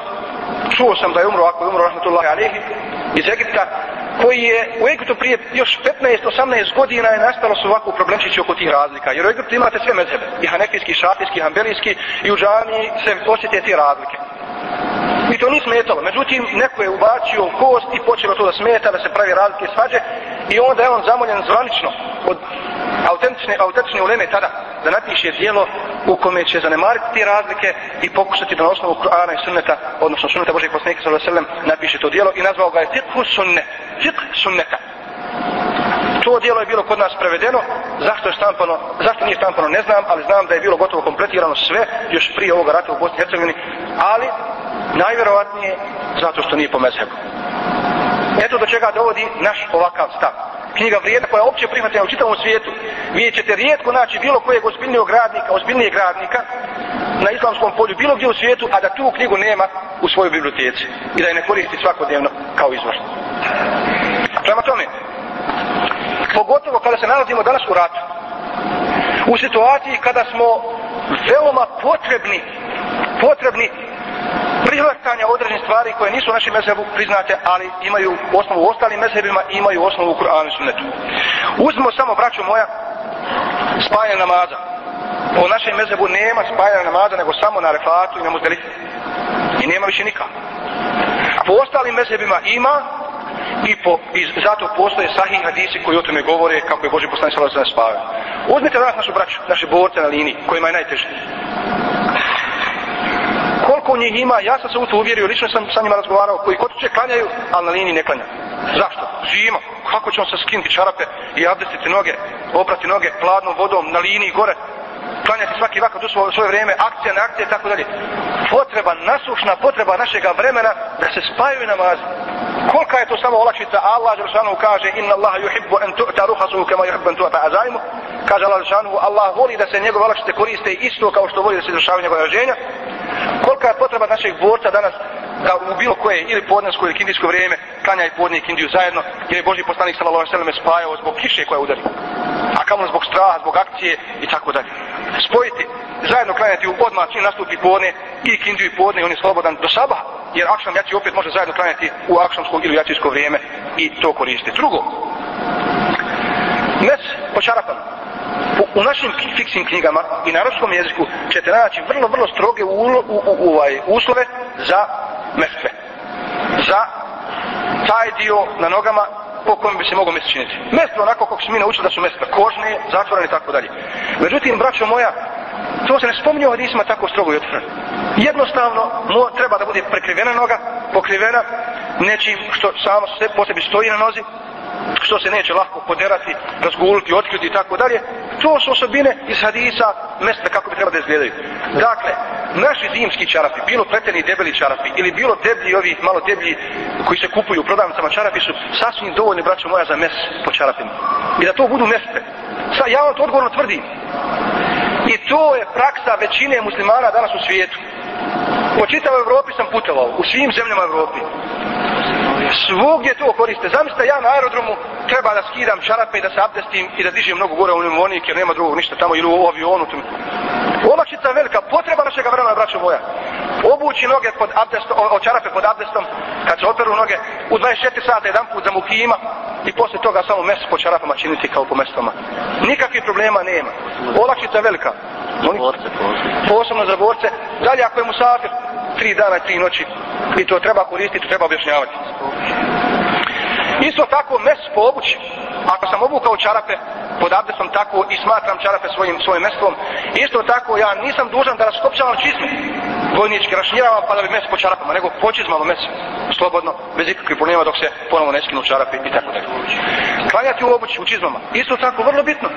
čuo sam da je umro ako je umro rahmatullahi alihi iz Egipta koji je u Egiptu prije još 15-18 godina je nastalo su ovako problemčići oko tih razlika. Jer u Egiptu imate sve mezhebe i hanefijski, šafijski, hambelijski i u džami se osjete te razlike i to nije smetalo međutim neko je ubačio kost i počelo to da smeta da se pravi razlike svađe i onda je on zamoljen zvanično od autentične, autentične uleme tada da napiše dijelo u kome će zanemariti te razlike i pokušati da na osnovu Kur'ana i sunneta, odnosno sunneta Božeg poslanika sallallahu alejhi ve napiše to dijelo i nazvao ga je fiqh sunne, fiqh sunneta. To dijelo je bilo kod nas prevedeno, zašto je štampano, zašto nije štampano ne znam, ali znam da je bilo gotovo kompletirano sve još prije ovoga rata u Bosni i Hercegovini, ali najvjerovatnije zato što nije po mezhebu. Eto do čega dovodi naš ovakav stav knjiga vrijedna koja je opće prihvatena u čitavom svijetu, vi ćete rijetko naći bilo kojeg ozbiljnijeg radnika, ozbiljnijeg radnika na islamskom polju, bilo gdje u svijetu, a da tu knjigu nema u svojoj biblioteci i da je ne koristi svakodnevno kao izvor. Prema tome, pogotovo kada se nalazimo danas u ratu, u situaciji kada smo veoma potrebni, potrebni prihvatanja određenih stvari koje nisu u našem mezhebu priznate, ali imaju osnovu u ostalim mezhebima i imaju osnovu u Kur'anu i Sunnetu. Uzmimo samo, braćo moja, spajanje namaza. Po našem mezhebu nema spajanja namaza, nego samo na refatu i na muzdelifu. I nema više nikako. A po ostalim mezhebima ima i, po, i zato postoje sahih hadisi koji o tome govore kako je Boži poslani sa sallam spavio. Uzmite danas našu braću, naše borce na liniji, kojima je najteže koliko njih ima, ja sam se u to uvjerio, lično sam sa njima razgovarao, koji kod će klanjaju, ali na liniji ne klanja. Zašto? Zima. Kako ćemo se skinuti čarape i abdestiti noge, oprati noge hladnom vodom na liniji gore, klanjati svaki vakat u svoje, svoje vrijeme, akcija na akcije i tako dalje. Potreba, nasušna potreba našega vremena da se spajaju namazi. Kolika je to samo olakšica? Allah Želšanu kaže Inna Allah yuhibbu en tu'ta ruhasuhu kama yuhibbu en tu'ta azaimu. Kaže Allah Želšanu, Allah voli da se njegove olakšice koriste isto kao što voli da se izvršavaju njegove rođenja kolika je potreba našeg borca danas da u bilo koje ili podnesko ili kindijsko vrijeme klanja i podnije kindiju zajedno jer je Boži poslanik sallallahu alejhi ve spajao zbog kiše koja udari a kamo zbog straha zbog akcije i tako dalje. Spojiti zajedno klanjati u odmah čim nastupi podne i kindiju i podne i on je slobodan do saba jer akšam jači opet može zajedno klanjati u akšamsko ili jačijsko vrijeme i to koristiti. Drugo mes po čarapama u, u našim fiksnim knjigama i na arabskom jeziku ćete naći vrlo, vrlo stroge u, u, u, u, ovaj, uslove za mestve. Za taj dio na nogama po kojem bi se moglo mjesto činiti. Mjesto onako kako se mi naučili da su mestve kožne, zatvorene i tako dalje. Međutim, braćo moja, to se ne spominje u hadisima tako strogo i otvoreno. Jednostavno, mo, treba da bude prekrivena noga, pokrivena nečim što samo se po sebi stoji na nozi, što se neće lako poderati, razguliti, otkriti i tako dalje. To su osobine iz hadisa mesta kako bi trebalo da izgledaju. Dakle, naši zimski čarapi, bilo pleteni debeli čarapi ili bilo deblji ovi malo deblji koji se kupuju u prodavnicama čarapi su sasvim dovoljni, braćo moja, za mes po čarapima. I da to budu mespe. Sa, ja vam to odgovorno tvrdim. I to je praksa većine muslimana danas u svijetu. Po čitavoj Evropi sam putovao, u svim zemljama Evropi. Svugdje to koriste. Zamislite, ja na aerodromu treba da skidam čarape i da se abdestim i da dižem mnogo gore u pneumonik jer nema drugog ništa tamo ili u avionu. Olakšica velika, potreba našega vremena, braćo moja. Obući noge pod abdestom, o, čarape pod abdestom, kad se operu noge, u 24 sata jedan put za mukima i posle toga samo mes po čarapama činiti kao po mestama. Nikakvih problema nema. Olakšica velika. Oni, posebno za borce. Dalje ako je musafir, tri dana i tri noći, i to treba koristiti, treba objašnjavati. Isto tako mes po obući. Ako sam obukao čarape pod abdestom tako i smatram čarape svojim, svojim mestvom, isto tako ja nisam dužan da raskopčavam čizme vojnički rašnjiravam pa da bi mes po čarapama, nego počizmalo mes slobodno, bez ikakvih problema dok se ponovo ne skinu čarape i tako dalje. Klanjati u obući, u čizmama. Isto tako, vrlo bitno.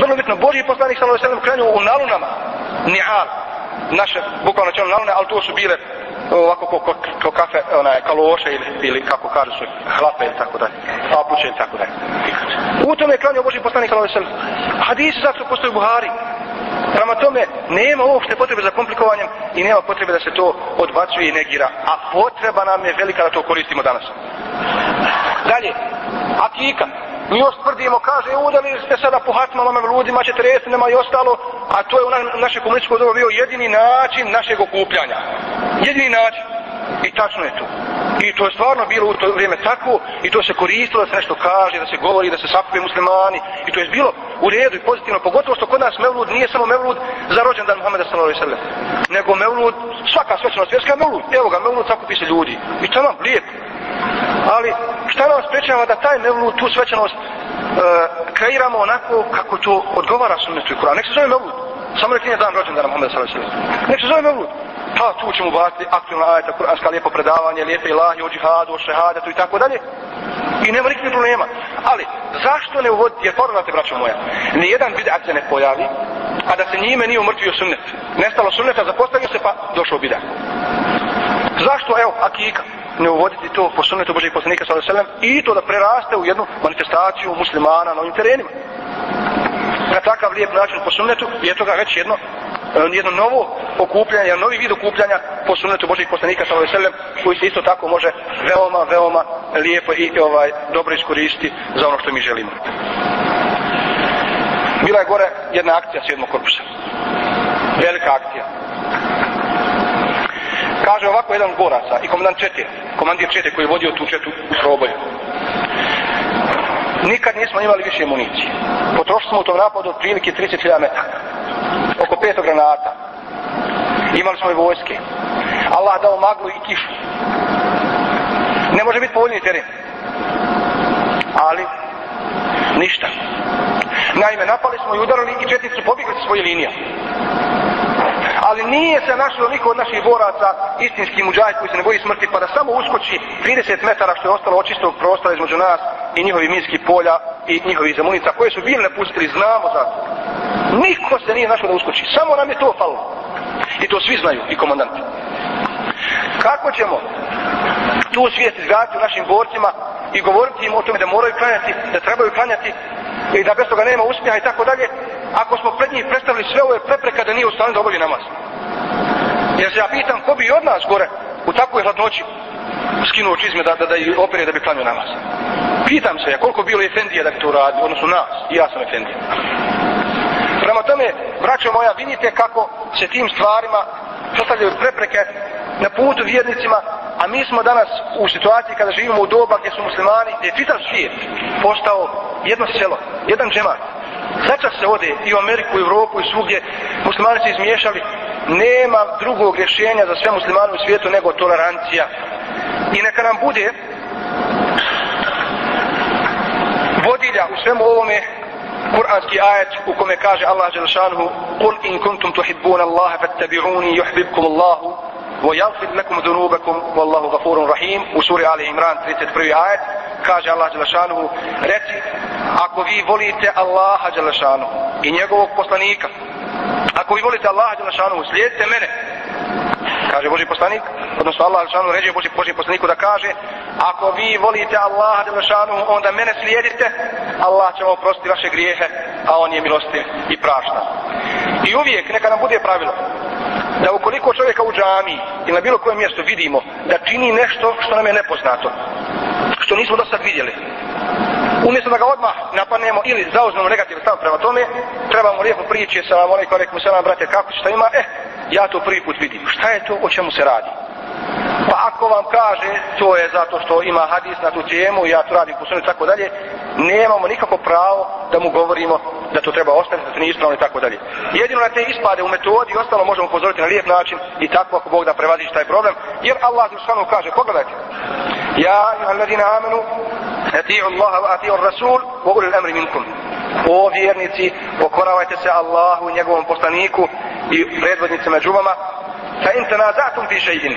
Vrlo bitno. Božji poslanik sallallahu alejhi ve sellem klanjao u nalunama. Ni'al. Naše bukvalno čelo nalune, ali to su bile ovako ko, ko, ko kafe, onaj, kaloše ili, ili kako kažu su hlape ili tako dalje, papuće ili tako dalje. U tome je klanio Boži poslanik sallallahu alejhi. Hadisi zato postoji Buhari. Prema tome, nema uopšte potrebe za komplikovanjem i nema potrebe da se to odbacuje i negira. A potreba nam je velika da to koristimo danas. Dalje, akika. Mi još tvrdimo, kaže, udali ste sada po hatmama, ludima, ćete restinama i ostalo, a to je u naše komunističko doba bio jedini način našeg okupljanja. Jedini način. I tačno je to. I to je stvarno bilo u to vrijeme tako i to se koristilo da se nešto kaže, da se govori, da se sakupe muslimani. I to je bilo u redu i pozitivno. Pogotovo što kod nas Mevlud nije samo Mevlud za rođendan Muhammeda sallallahu alejhi ve sellem, nego Mevlud svaka svečanost vjerska Mevlud. Evo ga Mevlud sakupi se ljudi. I to nam lijepo. Ali šta nam sprečava da taj Mevlud tu svečanost e, kreiramo onako kako to odgovara sunnetu i Kur'an. Nek se zove Mevlud. Samo nek je dan rođendana Muhammeda sallallahu alejhi ve sellem. Nek se zove Mevlud pa tu ćemo baciti aktivna ajeta, kuranska lijepo predavanje, lijepe ilahi o džihadu, o šehadetu i tako dalje. I nema nikakvih problema. Ali, zašto ne uvoditi, jer pogledajte, braćo moja, nijedan bidat se ne pojavi, a da se njime nije umrtvio sunnet. Nestalo sunneta, zapostavio se, pa došao bidat. Zašto, evo, akika, ne uvoditi to po sunnetu Božih poslanika sallallahu i to da preraste u jednu manifestaciju muslimana na ovim terenima. Na takav lijep način po sunnetu je toga već jedno Ehm, jedno novo okupljanje, jedan novi vid okupljanja po sunnetu Božih poslanika sallallahu alejhi ve koji se isto tako može veoma veoma lijepo i ovaj dobro iskoristiti za ono što mi želimo. Bila je gore jedna akcija sedmog korpusa. Velika akcija. Kaže ovako jedan boraca i komandant čete, komandir čete koji je vodio tu četu u proboju. Nikad nismo imali više municije. Potrošili smo u tom napadu otprilike 30.000 metara 500 granata. Imali smo i vojske. Allah dao maglu i kišu. Ne može biti povoljni teren. Ali, ništa. Naime, napali smo i udarali i četnici su pobjegli sa svoje linije. Ali nije se našlo niko od naših boraca, istinski muđajt koji se ne boji smrti, pa da samo uskoči 30 metara što je ostalo očistog prostora između nas i njihovi minski polja i njihovi zamunica koje su bili napustili, znamo za to. Niko se nije našao da uskoči. Samo nam je to falo. I to svi znaju, i komandanti. Kako ćemo tu svijest izgledati u našim borcima i govoriti im o tome da moraju klanjati, da trebaju klanjati i da bez toga nema uspjeha i tako dalje, ako smo pred njih predstavili sve ove prepreka da nije u stanju da obavi namaz. Jer se ja pitam ko bi od nas gore u takvoj hladnoći skinuo čizme da, da, da i opere da bi klanio namaz. Pitam se ja koliko bilo Efendija da bi to radi, odnosno nas, i ja sam Efendija. Prema tome, braćo moja, vidite kako se tim stvarima postavljaju prepreke na putu vjernicima, a mi smo danas u situaciji kada živimo u doba gdje su muslimani, gdje je čitav svijet postao jedno selo, jedan džemat. Začas se ode i u Ameriku, i u Evropu, i svugdje, muslimani se izmiješali, nema drugog rješenja za sve muslimane u svijetu nego tolerancija. I neka nam bude vodilja u svemu ovome kuranski ajet u kome kaže Allah Đelešanuhu Kul in kuntum تحبون Allah فاتبعوني يحببكم Allah وَيَغْفِرْ لَكُمْ ذُنُوبَكُمْ وَاللَّهُ غَفُورٌ رَحِيمٌ U suri Ali Imran 31. ajet kaže Allah Đelešanuhu reci ako vi volite Allaha Đelešanuhu i njegovog poslanika ako vi volite Allaha Đelešanuhu slijedite mene kaže Boži poslanik odnosno Allah Đelešanuhu ređe Boži, Boži poslaniku da kaže ako vi volite Allaha Đelešanuhu onda mene slijedite Allah će vam oprostiti vaše grijehe a on je milostiv i prašta i uvijek neka nam bude pravilo da ukoliko čovjeka u džami ili na bilo kojem mjestu vidimo da čini nešto što nam je nepoznato, što nismo do sad vidjeli, umjesto da ga odmah napanemo ili zauzmemo negativno stav prema tome, trebamo lijepo priče salam alaikum, alaikum, salam, brate, kako šta ima, eh, ja to prvi put vidim. Šta je to, o čemu se radi? Pa ako vam kaže, to je zato što ima hadis na tu temu, ja to radim po tako dalje, nemamo nikako pravo da mu govorimo da to treba ostaviti, da to nije ispravno i tako dalje. Jedino na te ispade u metodi i ostalo možemo upozoriti na lijep način i tako ako Bog da prevaziš taj problem. Jer Allah Zršanu kaže, pogledajte, Ja, alladina amenu, atiju Allaha wa atiju Rasul, wa ulil amri minkum. O vjernici, pokoravajte se Allahu i njegovom poslaniku i predvodnicima džubama, fa in tanazatum fi shay'in.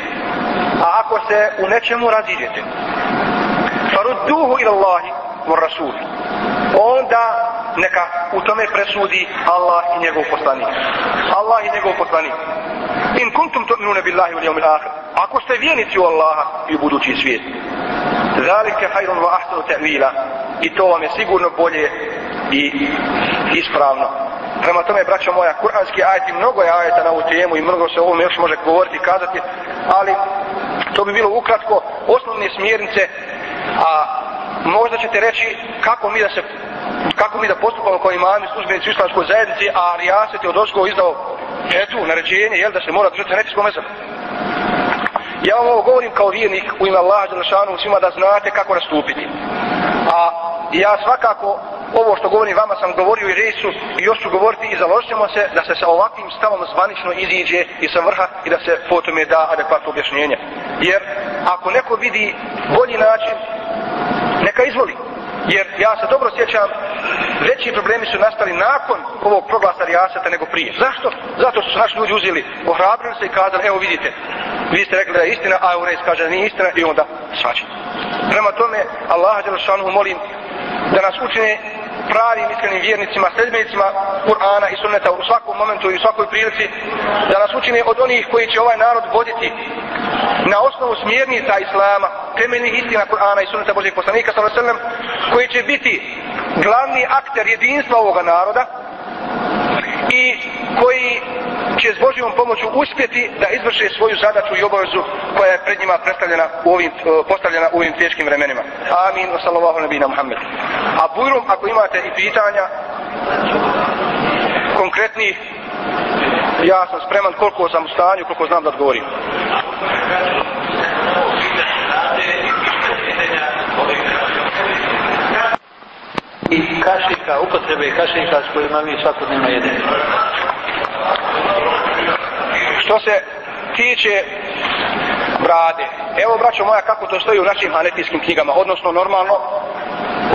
A ako se u nečemu raziđete, farudduhu ila Allahi wa Rasul. Onda neka u tome presudi Allah i njegov poslanik. Allah i njegov poslanik. In kuntum tu'minuna billahi wal yawmil akhir. Ako ste vjernici u Allaha i u budući svijet. Zalika khairun wa ahsanu ta'wila. I to vam je sigurno bolje i ispravno. Prema tome, braćo moja, kuranski ajeti, mnogo je ajeta na ovu temu i mnogo se o ovome još može govoriti i kazati, ali to bi bilo ukratko osnovne smjernice, a možda ćete reći kako mi da se kako mi da postupamo kao imami službenici u islamskoj zajednici, a Rijaset je od Osko izdao etu, naređenje, jel da se mora držati nekiskom mesebu. Ja vam ovo govorim kao vjernik u ime Allaha Đelešanu svima da znate kako nastupiti. A ja svakako ovo što govorim vama sam govorio i resu i još ću govoriti i založimo se da se sa ovakvim stavom zvanično iziđe i sa vrha i da se po tome da adekvatno objašnjenje. Jer ako neko vidi bolji način, neka izvoli. Jer ja se dobro sjećam, veći problemi su nastali nakon ovog proglasa Rijaseta nego prije. Zašto? Zato što su naši ljudi uzeli, ohrabrili se i kazali, evo vidite, vi ste rekli da je istina, a Eureis kaže da nije istina i onda svađa. Prema tome, Allah Đelšanu molim da nas učine pravim iskrenim vjernicima, sredbenicima Kur'ana i sunneta u svakom momentu i u svakoj prilici, da nas učine od onih koji će ovaj narod voditi na osnovu smjernica Islama, temeljnih istina Kur'ana i sunneta Božeg poslanika, sallam, koji će biti glavni akter jedinstva ovoga naroda i koji će s Božijom pomoću uspjeti da izvrše svoju zadaću i obavezu koja je pred njima predstavljena u ovim, e, postavljena u ovim teškim vremenima. Amin. Sallallahu nabina Muhammed. A bujrum, ako imate i pitanja konkretni, ja sam spreman koliko sam u stanju, koliko znam da odgovorim. i kašika, upotrebe kašika s kojima mi svakodnevno jedemo. Što se tiče brade, evo braćo moja kako to stoji u našim hanetijskim knjigama, odnosno normalno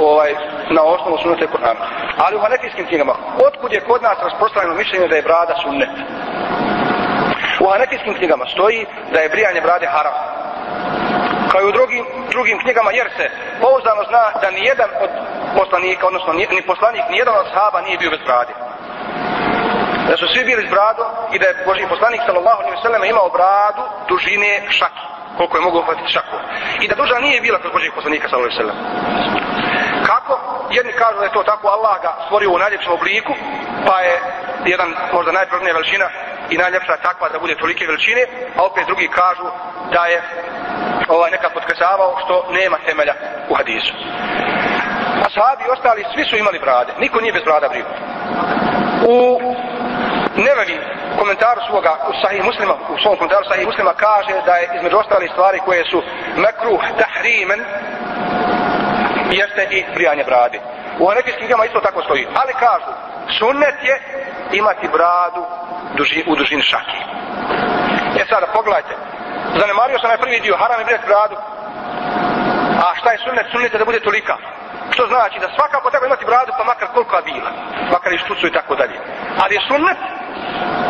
ovaj, na osnovu sunete Kur'ana. Ali u hanetijskim knjigama, otkud je kod nas rasprostranjeno mišljenje da je brada sunnet? U hanetijskim knjigama stoji da je brijanje brade haram. Kao i u drugim, drugim knjigama, jer se pouzdano zna da ni jedan od poslanika, odnosno ni poslanik, ni jedan od sahaba nije bio bez brade da su svi bili s bradom i da je Boži poslanik sallallahu alaihi wasallam imao bradu dužine šaki. Koliko je mogu uhvatiti šaku? I da duža nije bila kod Božih poslanika sallallahu alaihi wasallam. kako? jedni kažu da je to tako Allah ga stvorio u najljepšem obliku pa je jedan možda najprvnija veličina i najljepša takva da bude tolike veličine a opet drugi kažu da je ovaj nekad potkresavao što nema temelja u hadisu. A sahabi ostali svi su imali brade. Niko nije bez brada brio u Nevevi komentaru svoga u sahih muslima, u svom komentaru sahih muslima kaže da je između ostali stvari koje su mekruh tahrimen jeste i brijanje brade. U nekim knjigama isto tako stoji. Ali kažu, sunnet je imati bradu duži, u dužini šaki. E sada, pogledajte. Zanemario sam najprvi dio, haram je brijati bradu. A šta je sunnet? Sunnet je da bude tolika. Što znači da svakako treba imati bradu pa makar koliko bila. Makar i štucu i tako dalje. Ali je sunnet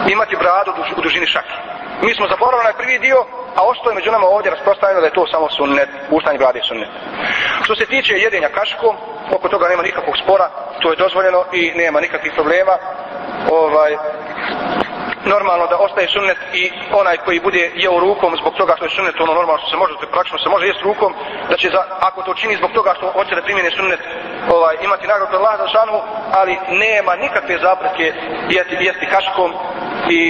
imati bradu u dužini šake. Mi smo zaboravili na prvi dio, a ostalo je među nama ovdje rasprostavljeno da je to samo sunnet, uštanje brade je sunnet. Što se tiče jedenja kaškom, oko toga nema nikakvog spora, to je dozvoljeno i nema nikakvih problema. Ovaj, normalno da ostaje sunnet i onaj koji bude jeo rukom zbog toga što je sunnet ono normalno što se može praktično se može jesti rukom da će za, ako to čini zbog toga što hoće da primjene sunnet ovaj imati nagradu od Allaha za šanu ali nema nikakve zapreke jesti, jesti kaškom i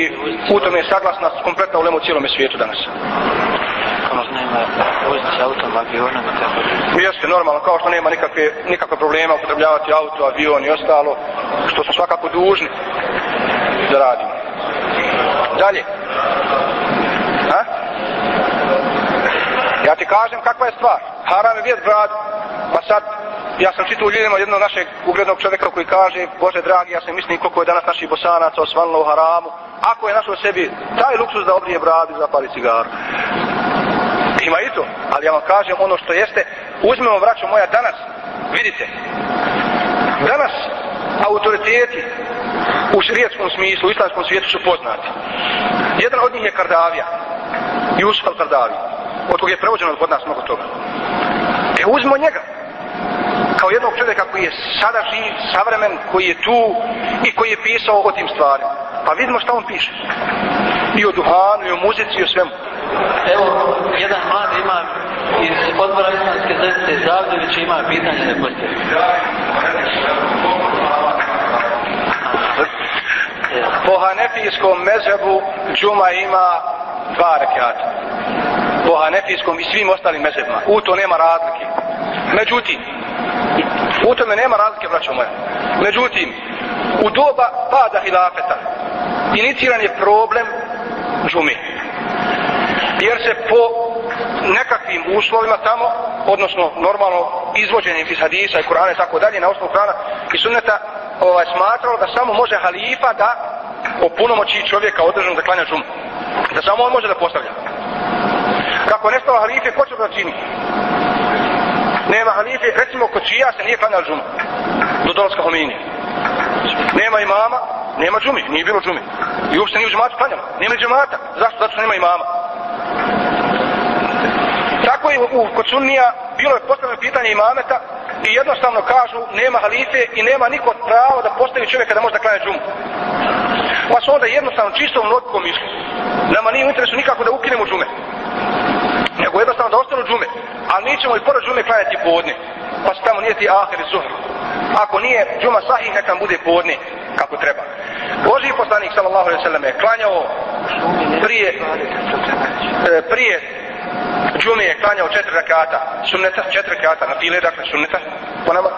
u tome je saglasna kompletna ulema u cijelome svijetu danas nema voziti autom, avionom i tako da. Jeste normalno, kao što nema nikakve, nikakve problema upotrebljavati auto, avion i ostalo, što smo svakako dužni da radimo. Dalje. Ha? Ja ti kažem kakva je stvar. Haram je vijet bradu. Pa sad, ja sam čitao u ljudima jednog našeg uglednog čovjeka koji kaže, Bože dragi, ja se mislim koliko je danas naših bosanaca osvanilo u haramu. Ako je našao sebi taj luksus da obrije bradu i zapali cigaru. Ima i to, ali ja vam kažem ono što jeste, uzmemo vraću moja danas, vidite, danas autoriteti u širijetskom smislu, u islamskom svijetu su poznati. Jedan od njih je Kardavija, Jusuf al-Kardavi, od kog je prevođeno od nas mnogo toga. E uzmo njega, kao jednog čovjeka koji je sada živ, savremen, koji je tu i koji je pisao o tim stvarima. Pa vidimo šta on piše. I o duhanu, i o muzici, i o svemu. Evo, jedan mlad ima iz odbora islamske zajednice Zavljević ima pitanje da postavi. Po hanefijskom mezhebu džuma ima dva rekiata. Po hanefijskom i svim ostalim mezhebima. U to nema razlike. Međutim, u tome nema razlike, braćo moja. Međutim, u doba pada hilafeta iniciran je problem džume. Jer se po nekakvim uslovima tamo, odnosno normalno izvođenjem iz hadisa i Kur'ana i tako dalje, na osnovu Kur'ana i sunneta, ovaj, smatralo da samo može halifa da opunomoći čovjeka održano da klanja džumu. Da samo on može da postavlja. Kako je nestalo halife, ko će da čini? Nema halife, recimo kod čija se nije klanjala džuma. Do dolaska hominije. Nema imama, nema džumi, nije bilo džumi. I uopšte nije u džematu klanjala. Nema džemata. Zašto? Zato što nema imama. Tako je u, kod sunnija bilo je postavljeno pitanje imameta i jednostavno kažu nema halife i nema niko pravo da postavi čovjeka da može da klanja džumu. Pa su onda jednostavno čistom logikom išli. Nama nije u interesu nikako da ukinemo džume. Nego jednostavno da ostanu džume. Ali mi ćemo i pored džume klanjati podne. Pa se tamo nije ti ahir i zuhr. Ako nije džuma sahih, neka nam bude podne kako treba. Boži poslanik sallallahu alejhi ve selleme klanjao prije e, prije džume je klanjao četiri rakata, sunneta, četiri rakata, na file, dakle sunneta, po nama,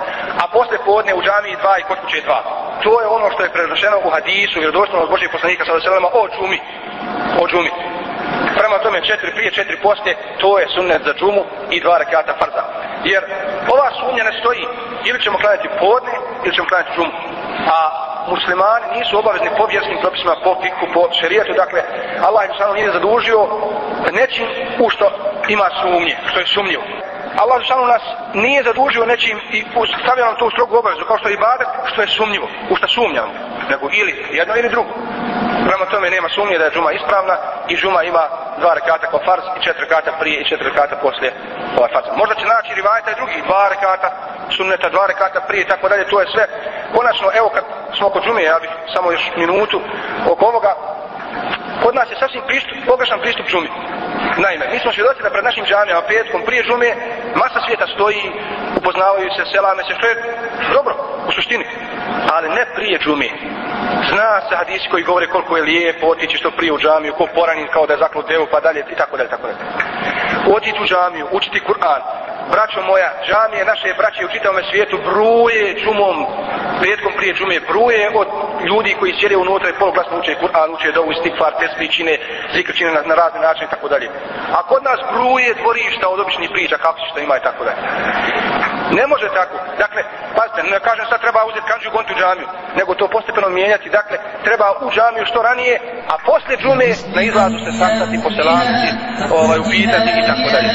a posle podne u džamiji dva i kod kuće dva. To je ono što je predošeno u hadisu, jer došlo od Božih poslanika sa veselama o džumi, o džumi. Prema tome četiri prije, četiri poslije, to je sunnet za džumu i dva rakata farza. Jer ova sumnja ne stoji, ili ćemo klanjati podne, ili ćemo klanjati džumu. A muslimani nisu obavezni po vjerskim propisima, po fiku, po šerijetu, dakle, Allah im samo nije zadužio nečim u što ima sumnje, što je sumnjivo. Allah samo nas nije zadužio nečim i stavio nam tu strogu obavezu, kao što je ibadet, što je sumnjivo, u što sumnjamo, nego ili jedno ili drugo. Prema tome nema sumnje da je džuma ispravna i džuma ima dva rekata kao farz i četiri rekata prije i četiri rekata poslije ovaj farz. Možda će naći rivajta i drugi, dva rekata sunneta, dva rekata prije i tako dalje, to je sve. Konačno, evo kad smo kod džume, ja bih samo još minutu oko ovoga, kod nas je sasvim pristup, pogrešan pristup džumi. Naime, mi smo svjedoci da pred našim džamijama petkom prije džume masa svijeta stoji, upoznavaju se, selame se, što je dobro u suštini, ali ne prije džume. Zna se hadisi koji govore koliko je lijepo otići što prije u džamiju, ko poranin kao da je zaklut devu pa dalje i tako dalje, tako dalje. Otići u džamiju, učiti Kur'an, braćo moja, džamije naše braće u čitavom svijetu bruje džumom, petkom prije džume, bruje od ljudi koji sjede unutra i poluglasno uče Kur'an, uče dovu, stikvar, tesbi, čine, zikr čine na, na razne načine i tako dalje. A kod nas bruje dvorišta od običnih priča, kako će što ima i tako dalje. Ne može tako. Dakle, pazite, ne kažem sad treba uzeti kanđu gonti u džamiju, nego to postepeno mijenjati. Dakle, treba u džamiju što ranije, a posle džume na izlazu se sastati, poselaniti, ovaj, upitati i tako dalje.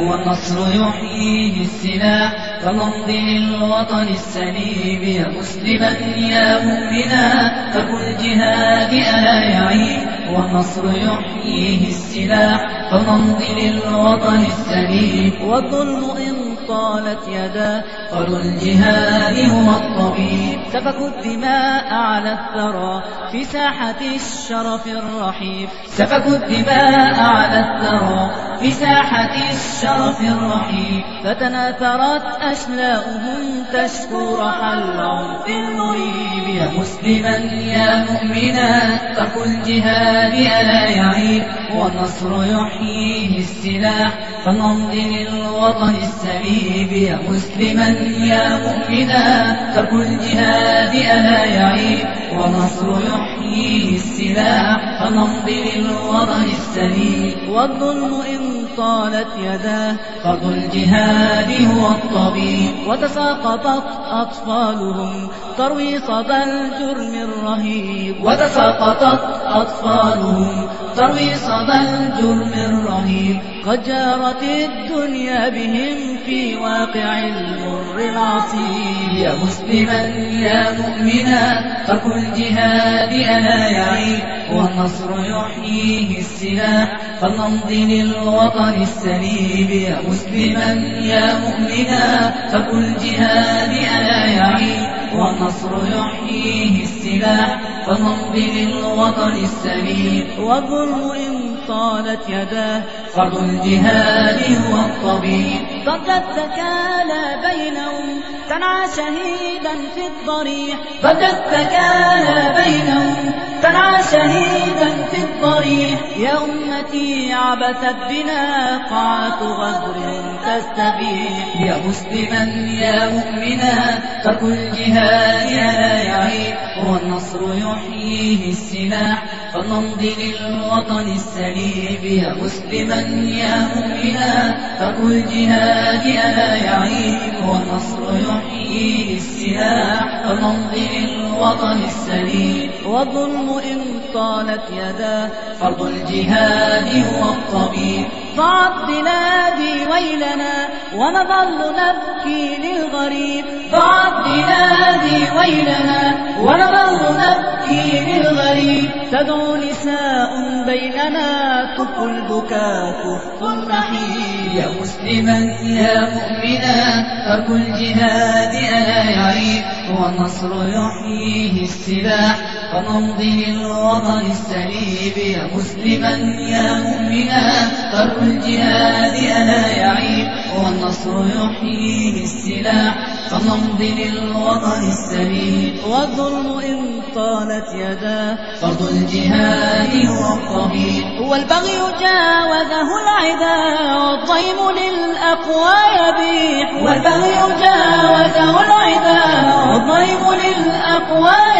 والنصر يحييه السلاح فمض للوطن السليم يا مسلما يا مؤمنا فكل جهاد ألا يعيب والنصر يحييه السلاح فمض للوطن السليم. والظلم إن طالت يدا فرض الجهاد هو الطبيب. سفك الدماء على الثرى في ساحة الشرف الرحيم سفك الدماء على الثرى. في ساحة الشرف الرحيم. فتناثرت أشلاؤهم تشكو رحلهم في المريب. يا مسلما يا مؤمنا ترك الجهاد ألا يعيب. والنصر يحييه السلاح فنمضي للوطن السليب يا مسلما يا مؤمنا ترك الجهاد ألا يعيب. والنصر يحييه السلاح فنمضي للوطن السليم والظلم إن طالت يداه. فرض الجهاد هو الطبيب. وتساقطت أطفالهم. تروي صدى الجرم الرهيب. وتساقطت أطفالهم. تروي صدى الجرم الرهيب قد جارت الدنيا بهم في واقع المر العصيب. يا مسلما يا مؤمنا ترك الجهاد ألا يعيب. والنصر يحييه السلاح فلنمضي للوطن السليب. يا مسلما يا مؤمنا ترك الجهاد ألا يعيب. والنصر يحييه السلاح فنمضي للوطن السليم والظلم إن طالت يداه. فرض الجهاد هو الطبيب. ضجت تكالى بينهم. تنعى شهيدا في الضريح. ضجت تكالى بينهم. تنعى شهيدا في الضريح. يا أمتي عبثت بنا قاعة غدر تستبيح. يا مسلما يا مؤمنا ترك الجهاد لا يعيب والنصر يحييه السلاح. فنمضي للوطن السليم يا مسلما يا مؤمنا ترك الجهاد ألا يعيب. والنصر يحييه السلاح. فنمضي للوطن السليم والظلم إن طالت يداه فرض الجهاد هو الطبيب. ضاعت بلادي ويلنا ونظل نبكي للغريب. ضاعت بلادي ويلنا ونظل نبكي للغريب. تدعو نساء بيننا كف البكاء كف النحيب. يا مسلما يا مؤمنا ترك الجهاد ألا يعيب. والنصر يحييه السلاح. فنمضي للوطن السليب يا مسلما يا مؤمنا. ترك الجهاد ألا يعيب والنصر يحييه السلاح. فنمضي للوطن السليم والظلم إن طالت يداه فرض الجهاد هو الطبيب هو البغي جاوزه العدا والضيم للأقوى يبيح. والبغي جاوزه العدا والضيم للأقوى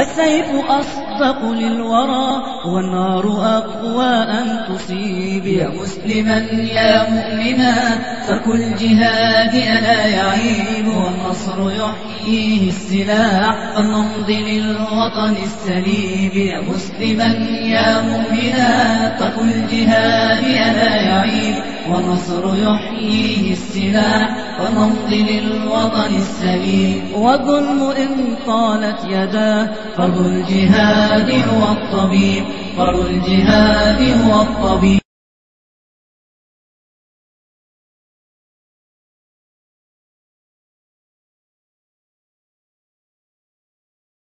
السيف أصدق للورى والنار أقوى أن تصيب. يا مسلما يا مؤمنا ترك الجهاد ألا يعيب والنصر يحييه السلاح فلنمضي للوطن السليم يا مسلما يا مؤمنا ترك الجهاد ألا يعيب. والنصر يحييه السلاح فنمضي للوطن السليم والظلم إن طالت يداه فرض الجهاد هو الطبيب فرض الجهاد هو الطبيب.